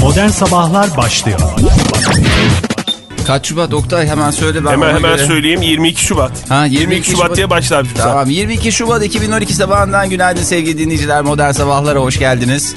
Modern Sabahlar başlıyor. Kaç Şubat Oktay hemen söyle ben Hemen hemen göre- söyleyeyim 22 Şubat. Ha, 22, Şubat, diye başlar bir Tamam 22 Şubat 2012 sabahından günaydın sevgili dinleyiciler Modern Sabahlara hoş geldiniz.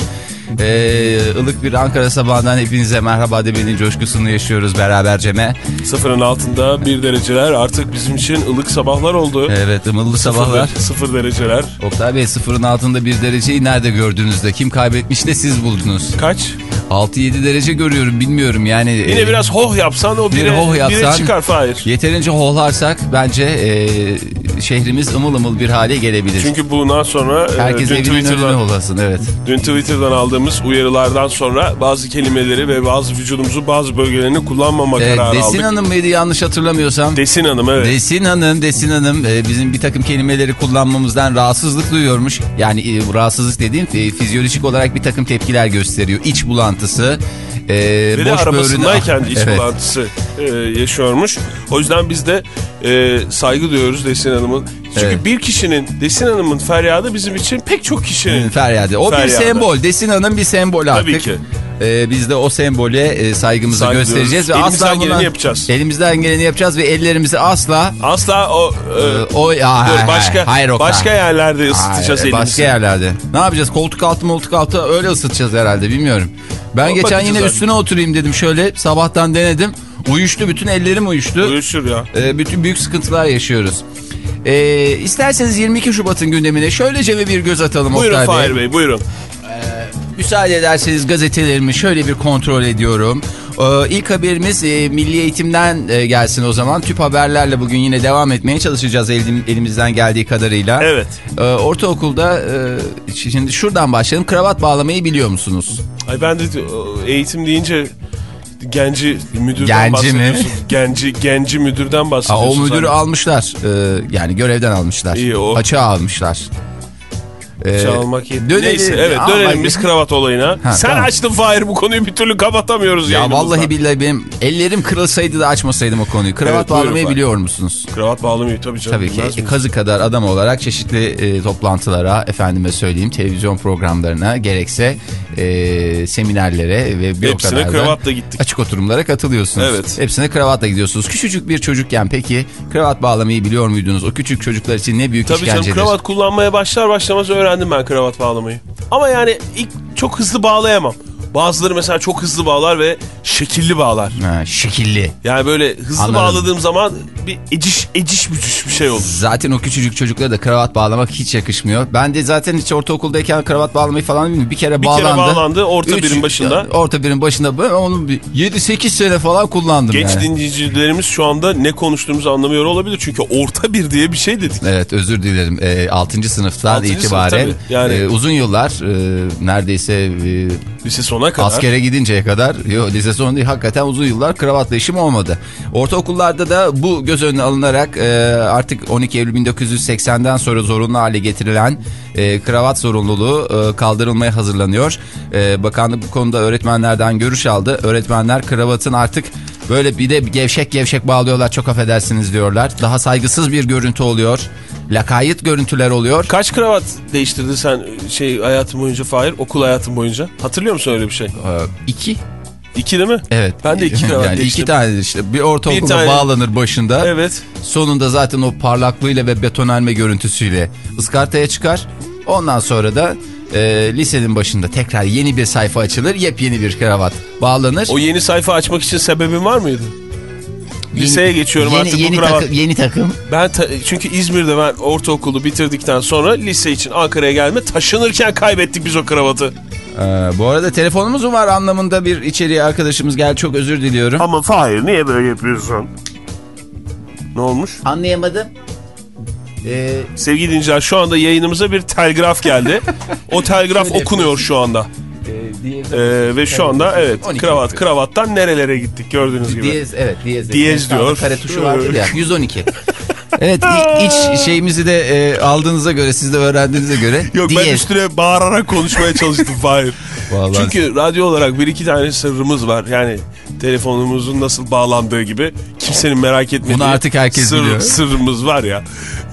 Ee, ılık bir Ankara sabahından hepinize merhaba demenin coşkusunu yaşıyoruz beraberceme. Sıfırın altında bir dereceler artık bizim için ılık sabahlar oldu. Evet ımıllı sabahlar. Sıfır, sıfır dereceler. Oktay Bey sıfırın altında bir dereceyi nerede gördüğünüzde kim kaybetmiş de siz buldunuz. Kaç? 6-7 derece görüyorum bilmiyorum yani. Yine e, biraz hoh yapsan o bir bire, hoh yapsan- bire çıkar Fahir. Yeterince hohlarsak bence e, şehrimiz ımıl ımıl bir hale gelebilir. Çünkü bundan sonra e, Herkes dün, evinin önüne Twitter'dan, holasın evet. dün Twitter'dan aldığımız uyarılardan sonra bazı kelimeleri ve bazı vücudumuzun bazı bölgelerini kullanmama Evet, kararı Desin aldık. Hanım mıydı yanlış hatırlamıyorsam? Desin Hanım evet. Desin Hanım, Desin Hanım e, bizim bir takım kelimeleri kullanmamızdan rahatsızlık duyuyormuş. Yani e, rahatsızlık dediğim e, fizyolojik olarak bir takım tepkiler gösteriyor. İç bulantısı, e, Ve de boş arabasındayken böğrüne... iç Evet. bulantısı e, yaşıyormuş. O yüzden biz de e, saygı duyuyoruz Desin Hanım'ın. Çünkü Evet. bir kişinin Desin Hanım'ın feryadı bizim için pek çok kişinin Feryadı. O feryadı. bir sembol. Desin Hanım bir sembol artık. Tabii ki. E, biz de o sembole e, saygımızı Saygı göstereceğiz. Ve duyuyoruz. asla Elimizden geleni buna- yapacağız. Elimizden geleni yapacağız ve ellerimizi asla... Asla o... e, e, o, ya, hayır, başka hayır, Oktay. başka yerlerde ısıtacağız Hayır, elimizi. Başka yerlerde. Ne yapacağız? Koltuk altı moltuk altı öyle ısıtacağız herhalde bilmiyorum. Ben Ama geçen yine abi. üstüne oturayım dedim şöyle sabahtan denedim. Uyuştu bütün ellerim uyuştu. Uyuşur ya. Ee, bütün büyük sıkıntılar yaşıyoruz. Ee, isterseniz 22 Şubat'ın gündemine şöylece bir bir göz atalım Buyurun Oktay Fahir Bey buyurun. Müsaade ederseniz gazetelerimi şöyle bir kontrol ediyorum. Ee, ilk haberimiz e, Milli Eğitim'den e, gelsin o zaman. Tüp haberlerle bugün yine devam etmeye çalışacağız elim, elimizden geldiği kadarıyla. Evet. Ee, ortaokulda e, şimdi şuradan başlayalım. Kravat bağlamayı biliyor musunuz? Ay ben de o, eğitim deyince genci müdürden Genci mi? Genci, genci müdürden Aa, bahsediyorsun. o müdürü sen. almışlar. Ee, yani görevden almışlar. İyi, o. Açığa almışlar. Ee, Çalmak dönelim- Neyse evet Ama- dönelim biz kravat olayına. Ha, Sen tamam. açtın Fahir bu konuyu bir türlü kapatamıyoruz Ya vallahi billahi benim ellerim kırılsaydı da açmasaydım o konuyu. Kravat Evet, buyurun bağlamayı Fahir. biliyor musunuz? Kravat bağlamayı tabii canım. Tabii ki e, kazı kadar adam olarak çeşitli e, toplantılara, efendime söyleyeyim televizyon programlarına gerekse e, seminerlere ve bir o Hepsine kadar da kravatla gittik. açık oturumlara katılıyorsunuz. Evet. Hepsine kravatla gidiyorsunuz. Küçücük bir çocukken peki kravat bağlamayı biliyor muydunuz? O küçük çocuklar için ne büyük Tabii canım işkencedir. kravat kullanmaya başlar başlamaz öğrendim ben kravat bağlamayı. Ama yani ilk çok hızlı bağlayamam. Bazıları mesela çok hızlı bağlar ve şekilli bağlar. Ha, şekilli. Yani böyle hızlı Anladım. bağladığım zaman bir eciş eciş bücüş bir şey olur. Zaten o küçücük çocuklara da kravat bağlamak hiç yakışmıyor. Ben de zaten hiç ortaokuldayken kravat bağlamayı falan bilmiyorum. Bir kere Bir bağlandı. kere bağlandı orta Üç- birin başında. Orta birin başında ben onu bir 7-8 sene falan kullandım Genç yani. dinleyicilerimiz şu anda ne konuştuğumuzu anlamıyor olabilir. Çünkü orta bir diye bir şey dedik. Evet özür dilerim. E, 6. sınıftan Altıncı itibaren sınıf tabii. Yani- e, uzun yıllar e, neredeyse e, Lise sona kadar. askere gidinceye kadar yok lise sonu değil hakikaten uzun yıllar kravatla işim olmadı. Ortaokullarda da bu göz önüne alınarak e, artık 12 Eylül 1980'den sonra zorunlu hale getirilen e, kravat zorunluluğu e, kaldırılmaya hazırlanıyor. E, bakanlık bu konuda öğretmenlerden görüş aldı. Öğretmenler kravatın artık böyle bir de gevşek gevşek bağlıyorlar çok affedersiniz diyorlar. Daha saygısız bir görüntü oluyor. Lakayt görüntüler oluyor. Kaç kravat değiştirdin sen şey hayatın boyunca Fahir? Okul hayatın boyunca. Hatırlıyor musun öyle bir şey? E, iki. İki değil mi? Evet. Ben de iki kravat yani değiştirdim. iki tane işte. Bir ortaokulda Bir tane- bağlanır başında. Evet. Sonunda zaten o parlaklığıyla ve betonelme görüntüsüyle ıskartaya çıkar. Ondan sonra da e, lisenin başında tekrar yeni bir sayfa açılır. Yepyeni bir kravat bağlanır. O yeni sayfa açmak için sebebin var mıydı? Liseye geçiyorum yeni, artık yeni bu kravat. takım, yeni takım. Ben ta- çünkü İzmir'de ben ortaokulu bitirdikten sonra lise için Ankara'ya gelme taşınırken kaybettik biz o kravatı. Ee, bu arada telefonumuz mu var anlamında bir içeriği arkadaşımız geldi. Çok özür diliyorum. Ama Fahir niye böyle yapıyorsun? Ne olmuş? Anlayamadım. Ee, Sevgili dinleyiciler şu anda yayınımıza bir telgraf geldi. o telgraf okunuyor şu anda. Ee, ve şu anda evet 12. kravat kravattan nerelere gittik gördüğünüz gibi. Diyez evet diyez. Diyez diyor. Kare tuşu vardır ya 112. Evet iç şeyimizi de e, aldığınıza göre siz de öğrendiğinize göre Yok ben diyez. üstüne bağırarak konuşmaya çalıştım Fahir. Vallahi- Çünkü radyo olarak bir iki tane sırrımız var. Yani telefonumuzun nasıl bağlandığı gibi kimsenin merak etmediği Bunu artık herkes sır- biliyor. Sırrımız var ya.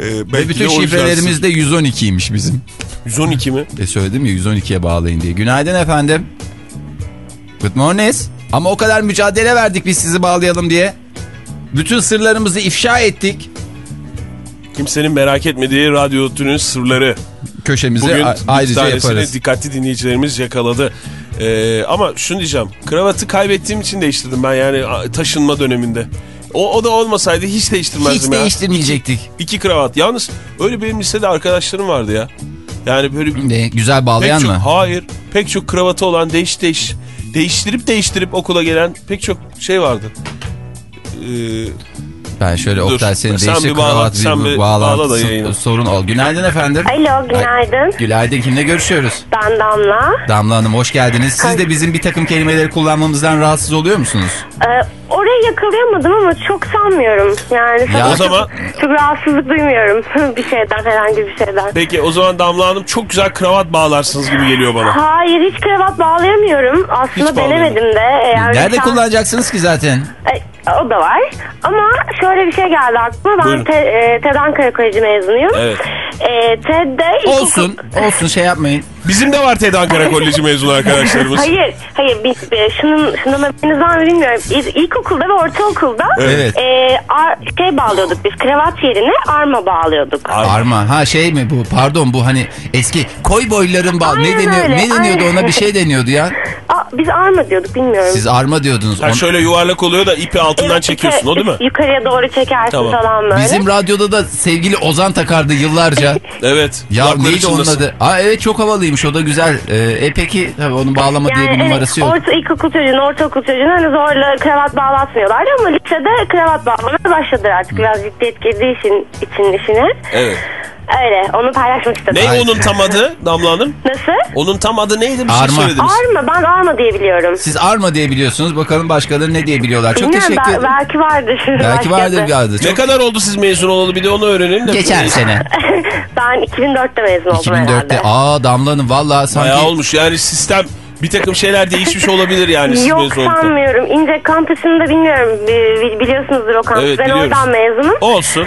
Ee, Ve bütün şifrelerimiz de 112'ymiş bizim. sır- 112 mi? E söyledim ya 112'ye bağlayın diye. Günaydın efendim. Good morning. Ama o kadar mücadele verdik biz sizi bağlayalım diye. Bütün sırlarımızı ifşa ettik. Kimsenin merak etmediği radyo tünün sırları. Köşemizi Bugün ayrıca yaparız. dikkatli dinleyicilerimiz yakaladı. Ee, ama şunu diyeceğim. Kravatı kaybettiğim için değiştirdim ben yani taşınma döneminde. O, o da olmasaydı hiç değiştirmezdim Hiç ya. değiştirmeyecektik. İki kravat. Yalnız öyle benim lisede arkadaşlarım vardı ya. Yani böyle Ne, güzel pek bağlayan çok, mı? hayır pek çok kravatı olan değiş değiş değiştirip değiştirip okula gelen pek çok şey vardı. Ee, Ben şöyle Dur, Oktay seni sen değişik bir bağla, kravat sen bir bağla da yayına. sorun ol. Günaydın efendim. Alo günaydın. Ay, günaydın kimle görüşüyoruz? Ben Damla. Damla Hanım hoş geldiniz. Siz de bizim bir takım kelimeleri kullanmamızdan rahatsız oluyor musunuz? Ee, orayı yakalayamadım ama çok sanmıyorum. Yani Ya- O zaman- çok, çok rahatsızlık duymuyorum bir şeyden herhangi bir şeyden. peki o zaman Damla Hanım çok güzel kravat bağlarsınız gibi geliyor bana. Hayır hiç kravat bağlayamıyorum. Aslında Hiç denemedim de. Eğer Nerede sen- kullanacaksınız ki zaten? E, o da var. Ama şöyle bir şey geldi aklıma. Ben Buyurun. te, e, TED Ankara Koleji mezunuyum. Evet. E, TED'de Olsun, olsun şey yapmayın. Bizim de var TED Ankara Koleji mezunu arkadaşlarımız. Hayır, hayır. Biz, e, şunun, şundan haberiniz var mı bilmiyorum. İl- İlkokulda ve ortaokulda Evet. e, ar- şey bağlıyorduk biz. Kravat yerine arma bağlıyorduk. Arma. Ha şey mi bu? Pardon bu hani eski koy boyların bal. Ne Aynen deniyor? öyle, Ne deniyordu aynen. ona bir şey deniyordu ya. Aa, biz arma diyorduk bilmiyorum. Siz arma diyordunuz. Ha şöyle yuvarlak oluyor da ipi altından Evet, çekiyorsun o değil mi? Yukarıya doğru çekersin Tamam. falan böyle. Bizim radyoda da sevgili Ozan takardı yıllarca. Evet. ya kulakları neydi onun çınlasın. adı? Aa evet çok havalıymış o da güzel. Ee, e peki tabii onun bağlama diye bir numarası yok. Orta, ilkokul çocuğun, ortaokul çocuğun hani zorla kravat bağlatmıyorlardı ama lisede kravat bağlamaya başladılar artık biraz ciddiyet girdiği için, için işine. Evet. Öyle onu paylaşmak istedim. Ne onun tam adı Damla Hanım? Nasıl? Onun tam adı neydi bir Arma. şey söylediniz. Arma ben arma diye biliyorum. Siz arma diye biliyorsunuz. Bakalım başkaları ne diye biliyorlar. Çok Bilmiyorum, teşekkür ederim. belki vardır. Belki vardır bir adı. Ne Çok... kadar oldu siz mezun olalı bir de onu öğrenelim de. Geçen sene. ben 2004'te mezun oldum 2004'te. herhalde. Aa Damla Hanım valla sanki... Bayağı olmuş yani sistem bir takım şeyler değişmiş olabilir yani siz Yok sanmıyorum. İnce kampüsünde bilmiyorum. Bi- Biliyorsunuzdur o kampüsü. Evet, ben biliyoruz. oradan mezunum. Olsun.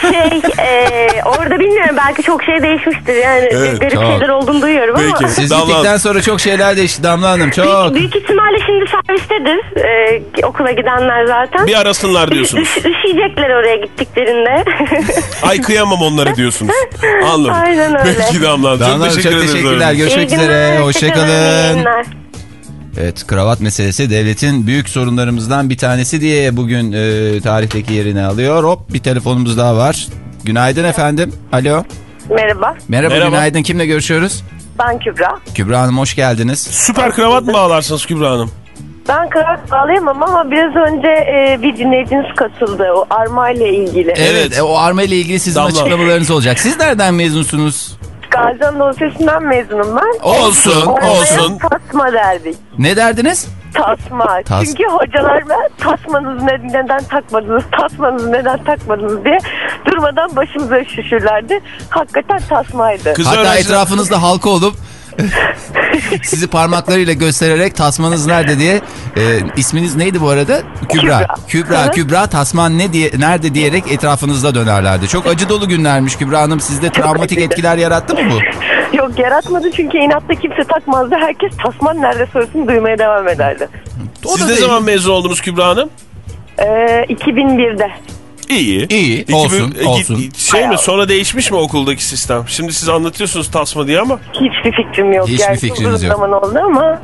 şey e, orada bilmiyorum belki çok şey değişmiştir. Yani Evet, garip çok. şeyler olduğunu duyuyorum ama. Peki. Siz Damla gittikten sonra çok şeyler değişti Damla Hanım. Çok. Büyük ihtimalle şimdi servistedir e, okula gidenler zaten. Bir arasınlar diyorsunuz. Üş, üşüyecekler oraya gittiklerinde. Ay kıyamam onlara diyorsunuz. Anladım. Aynen öyle. Peki Damla Hanım. Damla Çok teşekkür çok teşekkürler. Görüşmek üzere. İyi. Evet kravat meselesi devletin büyük sorunlarımızdan bir tanesi diye bugün e, tarihteki yerini alıyor. Hop bir telefonumuz daha var. Günaydın efendim. Alo. Merhaba, Merhaba, Merhaba. günaydın. Kimle görüşüyoruz? ben Kübra. Kübra Hanım hoş geldiniz. Süper kravat mı bağlarsınız Kübra Hanım? Ben kravat bağlayamam ama biraz önce e, bir dinleyiciniz katıldı o arma ile ilgili. Evet, Evet. e, o arma ile ilgili sizin Damla. açıklamalarınız olacak. Siz nereden mezunsunuz? Gazi Anadolu Sesi'nden mezunum ben. Olsun, Oraya olsun. Tasma derdik. Ne derdiniz? Tasma. Tas- Çünkü hocalar ben tasmanızı ne- neden takmadınız, tasmanızı neden takmadınız diye durmadan başımıza üşüşürlerdi. Hakikaten tasmaydı. Kız Hatta öğrenciler- etrafınızda halka olup sizi parmaklarıyla göstererek tasmanız nerede diye e, isminiz neydi bu arada? Kübra. Kübra. Kübra. Kübra tasman ne diye nerede diyerek etrafınızda dönerlerdi. Çok acı dolu günlermiş Kübra Hanım. Sizde travmatik acıydı. etkiler yarattı mı bu? Yok yaratmadı çünkü inatta kimse takmazdı. Herkes tasman nerede sorusunu duymaya devam ederdi. O Siz ne zaman mezun oldunuz Kübra Hanım? Ee, 2001'de. İyi. İyi, olsun, e, olsun. Şey mi sonra değişmiş mi okuldaki sistem? Şimdi siz anlatıyorsunuz tasma diye ama. Hiçbir fikrim yok. Hiçbir yani fikriniz yok. zaman oldu ama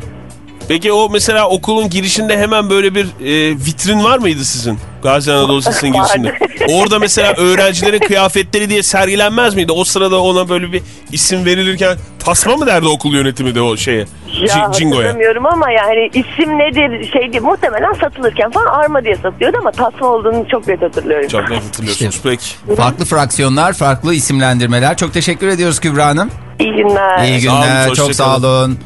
Peki o mesela okulun girişinde hemen böyle bir e, vitrin var mıydı sizin? Gazi Anadolu girişinde. Orada mesela öğrencilerin kıyafetleri diye sergilenmez miydi? O sırada ona böyle bir isim verilirken tasma mı derdi okul yönetimi de o şeye? ya Ci- Cingo'ya. hatırlamıyorum ama yani isim nedir şey diye muhtemelen satılırken falan arma diye satılıyordu ama tasma olduğunu çok net hatırlıyorum. Çok net hatırlıyorsunuz. İşte- Peki. Farklı fraksiyonlar, farklı isimlendirmeler. Çok teşekkür ediyoruz Kübra Hanım. İyi günler. İyi Sağ olun, günler. Çok sağ kalın. olun.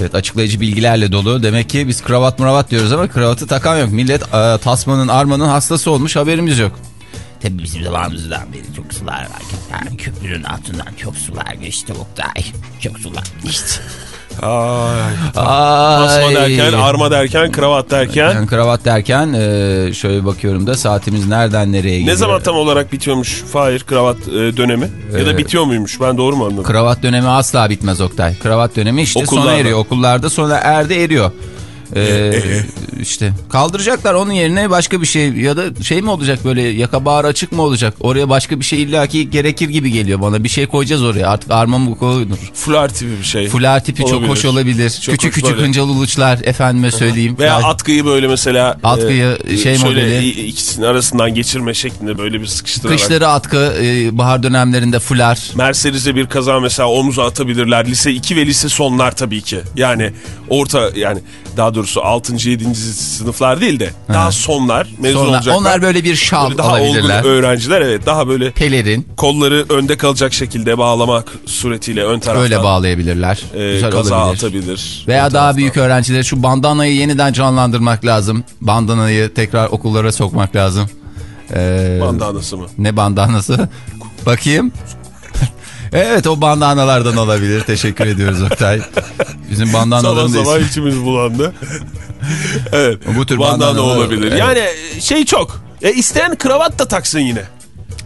Evet açıklayıcı bilgilerle dolu. Demek ki biz kravat muravat diyoruz ama kravatı takan yok. Millet e, tasmanın armanın hastası olmuş haberimiz yok. Tabii bizim zamanımızdan beri çok sular var. Yani köprünün altından çok sular geçti Oktay. Çok sular geçti. Ay. Ay. Tasma derken, arma derken, kravat derken. Yani kravat derken e, şöyle bakıyorum da saatimiz nereden nereye gidiyor? Ne zaman tam olarak bitiyormuş Fahir kravat e, dönemi? Ya da Ee, bitiyor muymuş? Ben doğru mu anladım? Kravat dönemi asla bitmez Oktay. Kravat dönemi işte sona Okullarda. eriyor. Okullarda sona erdi eriyor. Ee, işte kaldıracaklar onun yerine başka bir şey ya da şey mi olacak böyle yaka bağır açık mı olacak oraya başka bir şey illaki gerekir gibi geliyor bana bir şey koyacağız oraya artık arma mı koyulur Fular tipi bir şey. fular tipi çok Olabilir. hoş olabilir Çok küçük hoş küçük böyle. hıncal uluçlar efendime söyleyeyim Veya Yani atkıyı böyle mesela Atkıyı, şey şöyle modeli. ikisinin arasından geçirme şeklinde böyle bir sıkıştırarak. kışları atkı e, bahar dönemlerinde fular Mercedes'e bir kaza mesela omuza atabilirler. Lise 2 ve lise sonlar tabii ki. Yani orta yani daha doğrusu 6. 7. sınıflar değil de daha sonlar mezun Sonra olacaklar. onlar böyle bir şal Böyle daha olgun alabilirler öğrenciler evet daha böyle pelerin kolları önde kalacak şekilde bağlamak suretiyle ön taraftan. öyle bağlayabilirler e, güzel kaza olabilir atabilir. Veya daha büyük öğrenciler şu bandanayı yeniden canlandırmak lazım. Bandanayı tekrar okullara sokmak lazım. Ee, Bandanası mı? ne bandanası? Bakayım. Evet o bandanalardan olabilir. Teşekkür ediyoruz Oktay. Bizim Sabah bandanaların da sabah ismi- içimiz bulandı. evet. Bu tür bandana bandanalar- olabilir. Evet. Yani şey çok. E, isteyen kravat da taksın yine.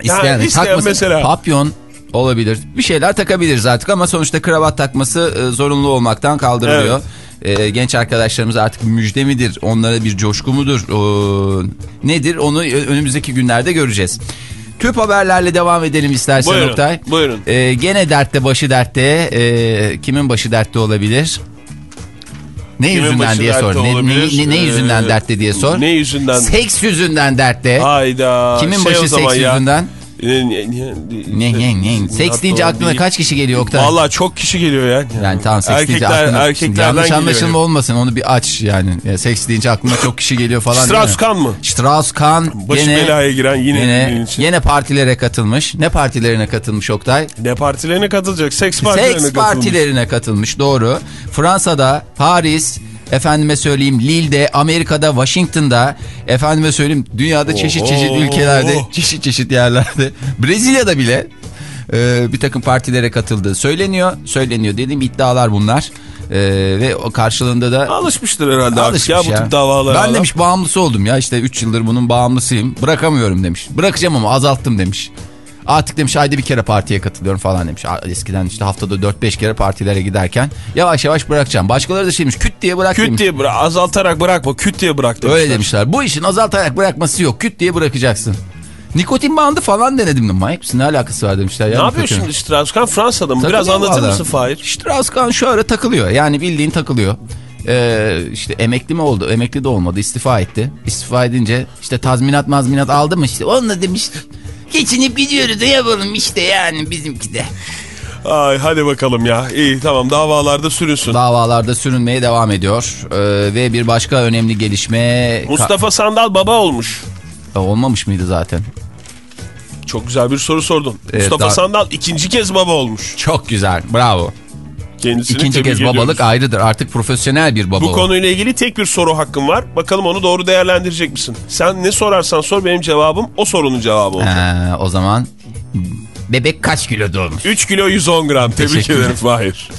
İsteyen, Yani isteyen takmasın. mesela. Papyon olabilir. Bir şeyler takabiliriz artık ama sonuçta kravat takması e, zorunlu olmaktan kaldırılıyor. E, genç arkadaşlarımız artık müjde midir? Onlara bir coşku mudur? O, nedir? Onu ö- önümüzdeki günlerde göreceğiz. Tüp haberlerle devam edelim istersen Buyurun, Oktay. buyurun. E, gene dertte başı dertte. E, kimin başı dertte olabilir? Ne Kimin yüzünden diye sor. Ne, ne, ne, ne yüzünden Ee, dertte diye sor. ne yüzünden? Seks yüzünden dertte. Hayda. Kimin şey başı seks ya. yüzünden? Ne, ne, ne. Seks deyince aklına kaç kişi geliyor Oktay? Valla çok kişi geliyor ya. Yani tamam seks deyince Erkekler, aklına... erkeklerden yanlış geliyor. anlaşılma olmasın onu bir aç yani. Ya, seks deyince aklına çok kişi geliyor falan? Strauss-Kahn mı? Strauss-Kahn Başı yine, belaya giren yine yine, için. yine partilere katılmış. Ne partilerine katılmış Oktay? Ne partilerine katılacak? Seks partilerine Seks katılmış. partilerine katılmış doğru. Fransa'da, Paris, efendime söyleyeyim Lille'de, Amerika'da, Washington'da, efendime söyleyeyim dünyada çeşit çeşit ülkelerde, çeşit çeşit yerlerde, Brezilya'da bile e, bir takım partilere katıldığı söyleniyor. Söyleniyor dediğim iddialar bunlar. E, ve o karşılığında da Alışmıştır herhalde artık Alışmış ya, bu tip davalara. Ben demiş bağımlısı oldum ya işte 3 yıldır bunun bağımlısıyım. Bırakamıyorum demiş. Bırakacağım ama azalttım demiş. Artık demiş ayda bir kere partiye katılıyorum falan demiş. Eskiden işte haftada 4-5 kere partilere giderken yavaş yavaş bırakacağım. Başkaları da şeymiş küt diye bırak Küt demiş. diye bırak, azaltarak bırakma, küt diye bırak demişler. Öyle demişler. Bu işin azaltarak bırakması yok. Küt diye bırakacaksın. Nikotin bandı falan denedim de manyak mısın? Ne alakası var demişler. Ya Ne yapıyor nikotin. şimdi Strauss-Kahn? Fransa'da mı? Biraz anlatır valla. mısın Fahir? Strauss-Kahn şöyle takılıyor. Yani bildiğin takılıyor. Ee, işte emekli mi oldu? Emekli de olmadı. istifa etti. İstifa edince işte tazminat mazminat aldı mı işte. Onunla demiş geçinip gidiyoruz da yapalım işte yani bizimki de. Ay hadi bakalım ya. İyi tamam davalarda sürünsün. Davalarda sürünmeye devam ediyor. Ee, ve bir başka önemli gelişme... Mustafa Sandal baba olmuş. Ka- Olmamış mıydı zaten? Çok güzel bir soru sordun. Evet, Mustafa daha- Sandal ikinci kez baba olmuş. Çok güzel. Bravo. Kendisini İkinci kez ediyoruz. babalık ayrıdır. Artık profesyonel bir baba. Bu konuyla ilgili tek bir soru hakkım var. Bakalım onu doğru değerlendirecek misin? Sen ne sorarsan sor benim cevabım o sorunun cevabı olacak. Ee, o zaman bebek kaç kilo doğmuş? 3 kilo 110 gram. Tebrik Teşekkürler. ederim Fahir.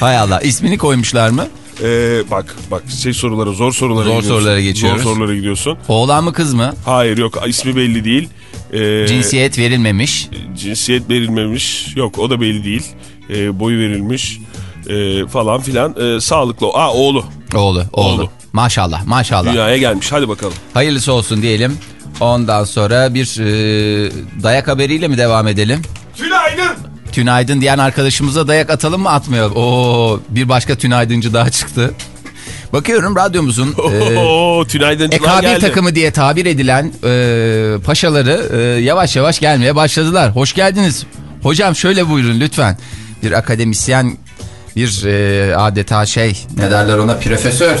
Hay Allah. İsmini koymuşlar mı? Ee, bak bak şey sorulara zor sorulara Zor gidiyorsun. sorulara geçiyoruz. Zor sorulara gidiyorsun. Oğlan mı kız mı? Hayır yok ismi belli değil. Ee, Cinsiyet verilmemiş. cinsiyet verilmemiş. Yok o da belli değil. Ee, boyu verilmiş. Ee, falan filan. Ee, sağlıklı. Aa oğlu. Oğlu, oğlu. Oğlu. Maşallah, maşallah. Dünyaya gelmiş. Hadi bakalım. Hayırlısı olsun diyelim. Ondan sonra bir e, dayak haberiyle mi devam edelim? Günaydın. Tünaydın diyen arkadaşımıza dayak atalım mı atmayalım? Oo, bir başka tünaydıncı daha çıktı. Bakıyorum radyomuzun e, geldi. takımı diye tabir edilen e, paşaları e, yavaş yavaş gelmeye başladılar. Hoş geldiniz. Hocam şöyle buyurun lütfen. Bir akademisyen, bir e, adeta şey ne derler ona profesör.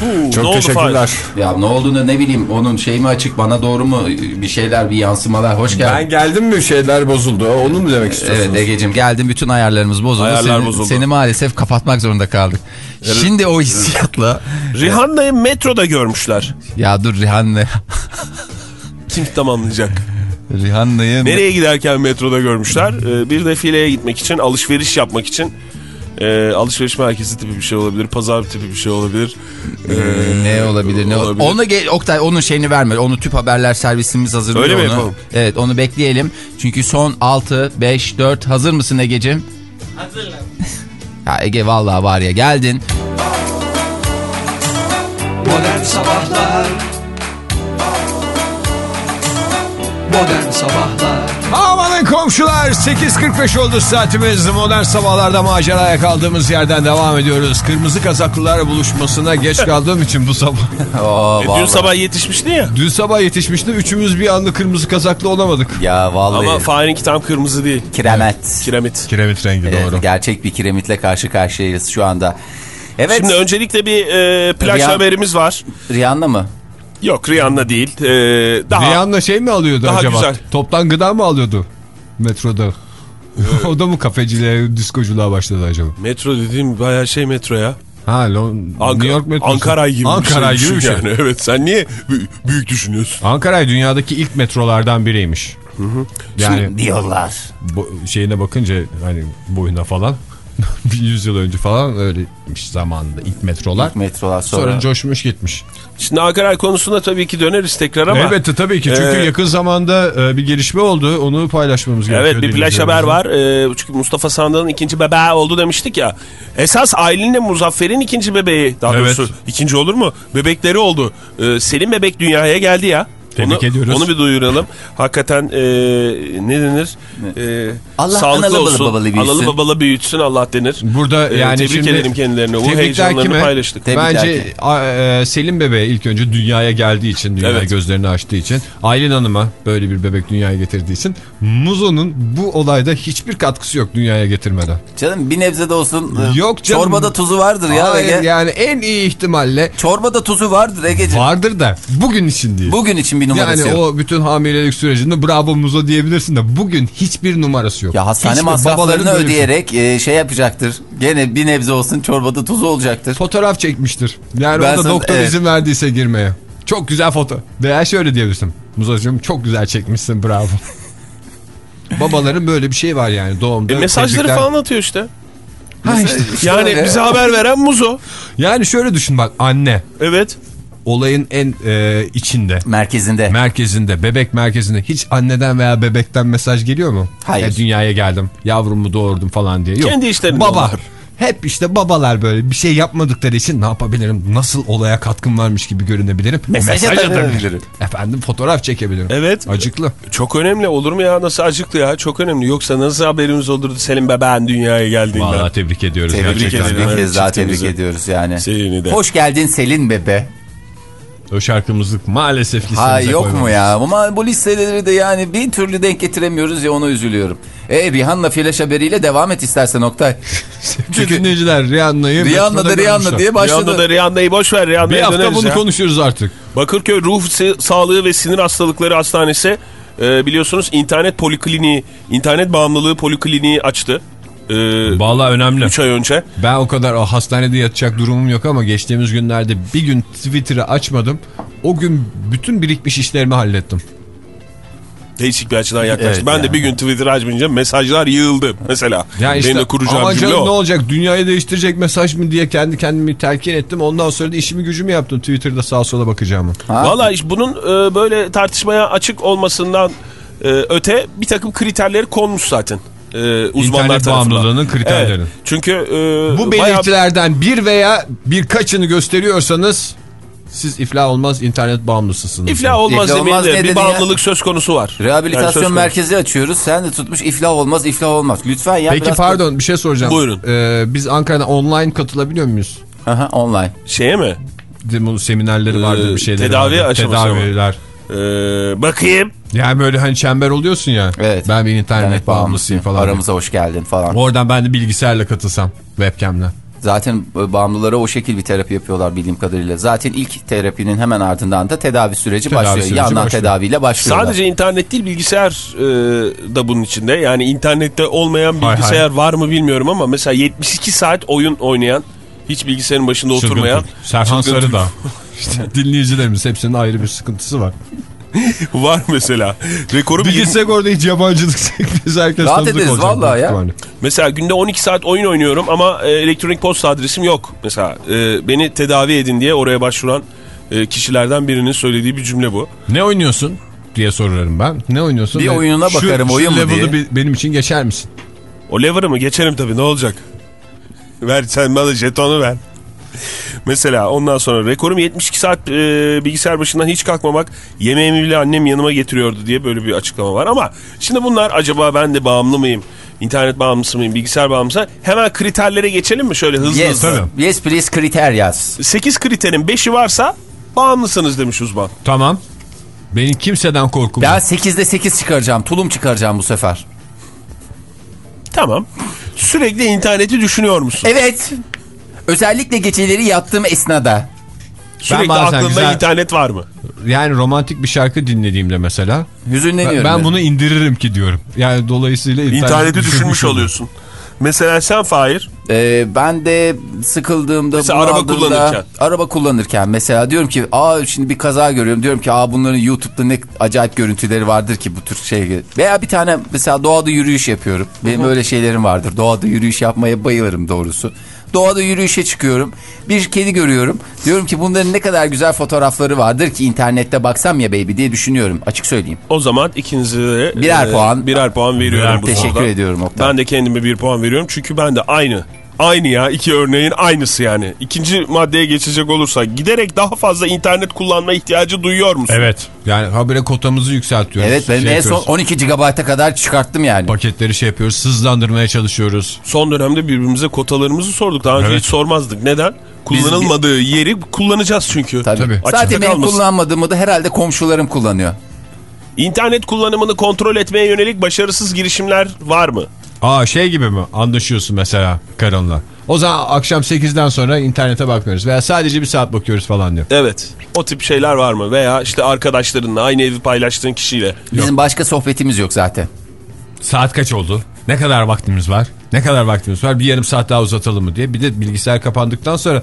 Huu, Çok ne oldu teşekkürler. Ya ne olduğunu ne bileyim onun şey mi açık bana doğru mu bir şeyler bir yansımalar hoş geldin. Ben geldim mi şeyler bozuldu. Onu mu demek istiyorsunuz? Evet Ege'cim geldim bütün ayarlarımız bozuldu. Ayarlar seni, bozuldu. seni maalesef kapatmak zorunda kaldık. Şimdi o hissiyatla Rihanna'yı metroda görmüşler. ya dur Rihanna Kim tamamlayacak? Rihanna'yı Nereye giderken metroda görmüşler? Ee, bir defileye gitmek için, alışveriş yapmak için e, alışveriş merkezi tipi bir şey olabilir. Pazar tipi bir şey olabilir. Ee, ne olabilir ne olabilir. Onu gel Oktay onun şeyini verme. Onu tüp haberler servisimiz hazırlıyor Öyle mi onu. yapalım? Evet onu bekleyelim. Çünkü son 6 5 4 hazır mısın Egeciğim? Hazırım. Ya Ege vallahi var ya geldin. Modern Sabahlar Modern Sabahlar Amanın komşular 8.45 oldu saatimiz. Modern sabahlarda maceraya kaldığımız yerden devam ediyoruz. Kırmızı kazaklılar buluşmasına geç kaldığım için bu sabah. Oo, E, dün vallahi. sabah yetişmiştin ya. Dün sabah yetişmişti. Üçümüz bir anda kırmızı kazaklı olamadık. Ya vallahi. Ama Fahir'inki tam kırmızı değil. Kiremet. Kiremit. Kiremit rengi Evet, doğru. gerçek bir kiremitle karşı karşıyayız şu anda. Evet. Şimdi öncelikle bir e, plaj Rihanna- haberimiz var. Rihanna mı? Yok Rihanna değil. E, daha Rihanna şey mi alıyordu Daha acaba? güzel. Toptan gıda mı alıyordu metroda? o da mı kafeciliğe, diskoculuğa başladı acaba? metro dediğim bayağı şey metro ya. Ha, Lon Anka- New York metrosu. Ankara gibi Ankara bir şey. gibi bir şey. Yani. Evet sen niye bü- büyük düşünüyorsun? Ankara dünyadaki ilk metrolardan biriymiş. Yani Diyorlar. bu şeyine bakınca hani boyuna falan bir yüzyıl önce falan öyleymiş zamanında ilk metrolar. Metrolar sonra. Sonra coşmuş gitmiş. Şimdi Ankara konusuna tabii ki döneriz tekrar ama. Elbette tabii ki çünkü Ee, yakın zamanda e, bir gelişme oldu. Onu paylaşmamız gerekiyor. Evet bir plaj haber var. Ee, çünkü Mustafa Sandal'ın ikinci bebeği oldu demiştik ya. Esas Aylin'le Muzaffer'in ikinci bebeği. Daha Evet. doğrusu ikinci olur mu? Bebekleri oldu. Ee, Selim bebek dünyaya geldi ya. Tebrik onu, ediyoruz. Onu bir duyuralım. Hakikaten e, ne denir? E, Allah sağlıklı analı olsun. babalı büyütsün. Analı babalı büyütsün Allah denir. Burada Ee, yani tebrik şimdi edelim kendilerini. Bu tebrikler heyecanlarını kime? paylaştık. Tebrikler Bence e, Selim bebeğe ilk önce dünyaya geldiği için, dünya Evet. gözlerini açtığı için, Aylin Hanım'a böyle bir bebek dünyaya getirdiği için, Muzo'nun bu olayda hiçbir katkısı yok dünyaya getirmeden. Canım bir nebze de olsun. e, Yok canım. Çorbada tuzu vardır ya Hayır, Ege. yani en iyi ihtimalle Çorbada tuzu vardır Ege'ciğim. vardır da bugün için değil. Bugün için bir numarası yani yok. o bütün hamilelik sürecinde bravo Muzo diyebilirsin de bugün hiçbir numarası yok. Ya hastane Hiçbir masraflarını bir ödeyerek e, şey yapacaktır. Gene bir nebze olsun çorbada tuzu olacaktır. Fotoğraf çekmiştir. Yani Ben o da sana- doktor evet. izin verdiyse girmeye. Çok güzel foto. Veya şöyle diyebilirsin. Muzocuğum çok güzel çekmişsin bravo. Babaların böyle bir şey var yani doğumda. E, mesajları tebrikler- falan atıyor işte. Ha işte. Yani Şöyle. bize haber veren Muzo. Yani şöyle düşün bak anne Evet. Olayın en e, içinde. Merkezinde. Merkezinde, bebek merkezinde hiç anneden veya bebekten mesaj geliyor mu? Hayır. Ya dünyaya geldim, yavrumu doğurdum falan diye. Yok. Kendi işlerinde Baba. onlar. Hep işte babalar böyle bir şey yapmadıkları için ne yapabilirim? Nasıl olaya katkım varmış gibi görünebilirim? Mesaj atabilirim. Efendim fotoğraf çekebilirim. Evet. Acıklı. Çok önemli olur mu ya nasıl acıklı ya çok önemli yoksa nasıl haberimiz olurdu Selim bebeğin dünyaya geldiğinden. Vallahi tebrik ediyoruz. Tebrik Tebrik ediyoruz. Bir kez daha tebrik ediyoruz yani. Selin'i de. Hoş geldin Selin bebe. O şarkımızı maalesef listemize Ha yok mu koymamışız. ya? Ama bu listeleri de yani bir türlü denk getiremiyoruz ya ona üzülüyorum. E Rihanna flash haberiyle devam et istersen Oktay. Çünkü dinleyiciler Rihanna'yı Rihanna da Rihanna diye başladı. Rihanna'da da Rihanna'yı boş ver Bir Rihanna'ya hafta döneriz bunu ya. konuşuyoruz artık. Bakırköy Ruh Sağlığı ve Sinir Hastalıkları Hastanesi e, biliyorsunuz internet polikliniği, internet bağımlılığı polikliniği açtı. E, Vallahi önemli. 3 ay önce. Ben o kadar o hastanede yatacak durumum yok ama geçtiğimiz günlerde bir gün Twitter'ı açmadım. O gün bütün birikmiş işlerimi hallettim. Değişik bir açıdan yaklaştı. Evet ben de yani. bir gün Twitter açmayınca mesajlar yığıldı mesela. Ya işte Benim de kuracağım ama cümle canım o. ne olacak dünyayı değiştirecek mesaj mı diye kendi kendimi telkin ettim. Ondan sonra da işimi gücümü yaptım Twitter'da sağa sola bakacağımı. Valla iş bunun e, böyle tartışmaya açık olmasından e, öte bir takım kriterleri konmuş zaten. E, uzmanlar İnternet tarafından. bağımlılığının kriterleri. Evet, çünkü e, Bu bayağı- belirtilerden bir veya birkaçını gösteriyorsanız siz iflah olmaz internet bağımlısısınız. iflah olmaz İflah olmaz de bir dedin ya? bağımlılık söz konusu var. Yani Rehabilitasyon konusu. merkezi açıyoruz. Sen de tutmuş iflah olmaz iflah olmaz. Lütfen ya Peki pardon bir şey soracağım. Buyurun. Ee, biz Ankara'da online katılabiliyor muyuz? Aha, online. Şeye mi? Bu seminerleri vardır Ee, bir şeyleri tedavi ama. Tedaviler. E, bakayım. Yani böyle hani çember oluyorsun ya. Evet. Ben bir internet, bağımlısıyım falan. Aramıza hoş geldin falan. Oradan ben de bilgisayarla katılsam webcamle. Zaten e, bağımlılara o şekil bir terapi yapıyorlar bildiğim kadarıyla. Zaten ilk terapinin hemen ardından da tedavi süreci Tedavi başlıyor. süreci Yandan başlıyor. tedaviyle başlıyorlar. Sadece internet değil bilgisayar e, da bunun içinde. Yani internette olmayan Hay bilgisayar var mı bilmiyorum ama mesela 72 saat oyun oynayan hiç bilgisayarın başında Çılgın oturmayan Türk. Serhan Çılgın Sarıdağ. işte dinleyicilerimiz hepsinin ayrı bir sıkıntısı var. Var mesela. Rekoru Bir bir gitsek orada hiç yabancılık çekmez. Herkes Rahat tanıdık ederiz büyük ya. ihtimalle. Mesela günde 12 saat oyun oynuyorum ama e, elektronik posta adresim yok. Mesela e, beni tedavi edin diye oraya başvuran e, kişilerden birinin söylediği bir cümle bu. Ne oynuyorsun diye sorarım ben. Ne oynuyorsun? Bir Ve oyununa şu- bakarım, şu oyun mu level'ı diye. be- benim için geçer misin? O lever'ı mı? Geçerim tabii ne olacak? ver sen bana jetonu ver. Mesela ondan sonra rekorum 72 saat e, bilgisayar başından hiç kalkmamak yemeğimi bile annem yanıma getiriyordu diye böyle bir açıklama var. Ama şimdi bunlar acaba ben de bağımlı mıyım? İnternet bağımlısı mıyım? Bilgisayar bağımlısı? Hemen kriterlere geçelim mi şöyle hızlı Yes, hızlı? yes please kriter yaz. 8 kriterin 5'i varsa bağımlısınız demiş uzman. Tamam. Benim kimseden korkum Ben yok. 8'de 8 çıkaracağım. Tulum çıkaracağım bu sefer. Tamam. Sürekli interneti düşünüyor musun? Evet. Özellikle geceleri yattığım esnada. Sürekli bazen aklında güzel- internet var mı? Yani romantik bir şarkı dinlediğimde mesela. Ben, Hüzünleniyorum. ben bunu indiririm ki diyorum. Yani dolayısıyla İnterneti düşünmüş oluyorum. oluyorsun. Mesela sen Fahir Ee, ben de sıkıldığımda Mesela araba bunaldığımda- kullanırken. araba kullanırken mesela diyorum ki aa şimdi bir kaza görüyorum diyorum ki aa bunların YouTube'da ne acayip görüntüleri vardır ki bu tür şey veya bir tane mesela doğada yürüyüş yapıyorum benim öyle şeylerim vardır doğada yürüyüş yapmaya bayılırım doğrusu doğada yürüyüşe çıkıyorum bir kedi görüyorum diyorum ki bunların ne kadar güzel fotoğrafları vardır ki internette baksam ya baby diye düşünüyorum açık söyleyeyim o zaman ikinize de Birer puan. birer puan veriyorum. Birer bu teşekkür soruda. ediyorum Oktay. Ben de kendime bir puan veriyorum çünkü ben de aynı. Aynı ya iki örneğin aynısı yani. İkinci maddeye geçecek olursak giderek daha fazla internet kullanma ihtiyacı duyuyor musun? Evet. Yani habire kotamızı yükseltiyoruz. evet benim Şey en son yapıyoruz. 12 GB'a kadar çıkarttım yani Paketleri şey yapıyoruz. Hızlandırmaya çalışıyoruz. Son dönemde birbirimize kotalarımızı sorduk. Daha önce Evet. hiç sormazdık. Neden? Kullanılmadığı yeri kullanacağız çünkü. Tabii. Tabii. Açıkta Zaten benim kullanmadığımı da herhalde komşularım kullanıyor. İnternet kullanımını kontrol etmeye yönelik başarısız girişimler var mı? Aa şey gibi mi? Anlaşıyorsun mesela karınla. O zaman akşam 8'den sonra internete bakmıyoruz. Veya sadece bir saat bakıyoruz falan diyor. Evet. O tip şeyler var mı? Veya işte arkadaşlarınla aynı evi paylaştığın kişiyle. Bizim başka sohbetimiz yok zaten. Saat kaç oldu? Ne kadar vaktimiz var? Ne kadar vaktimiz var? Bir yarım saat daha uzatalım mı diye. Bir de bilgisayar kapandıktan sonra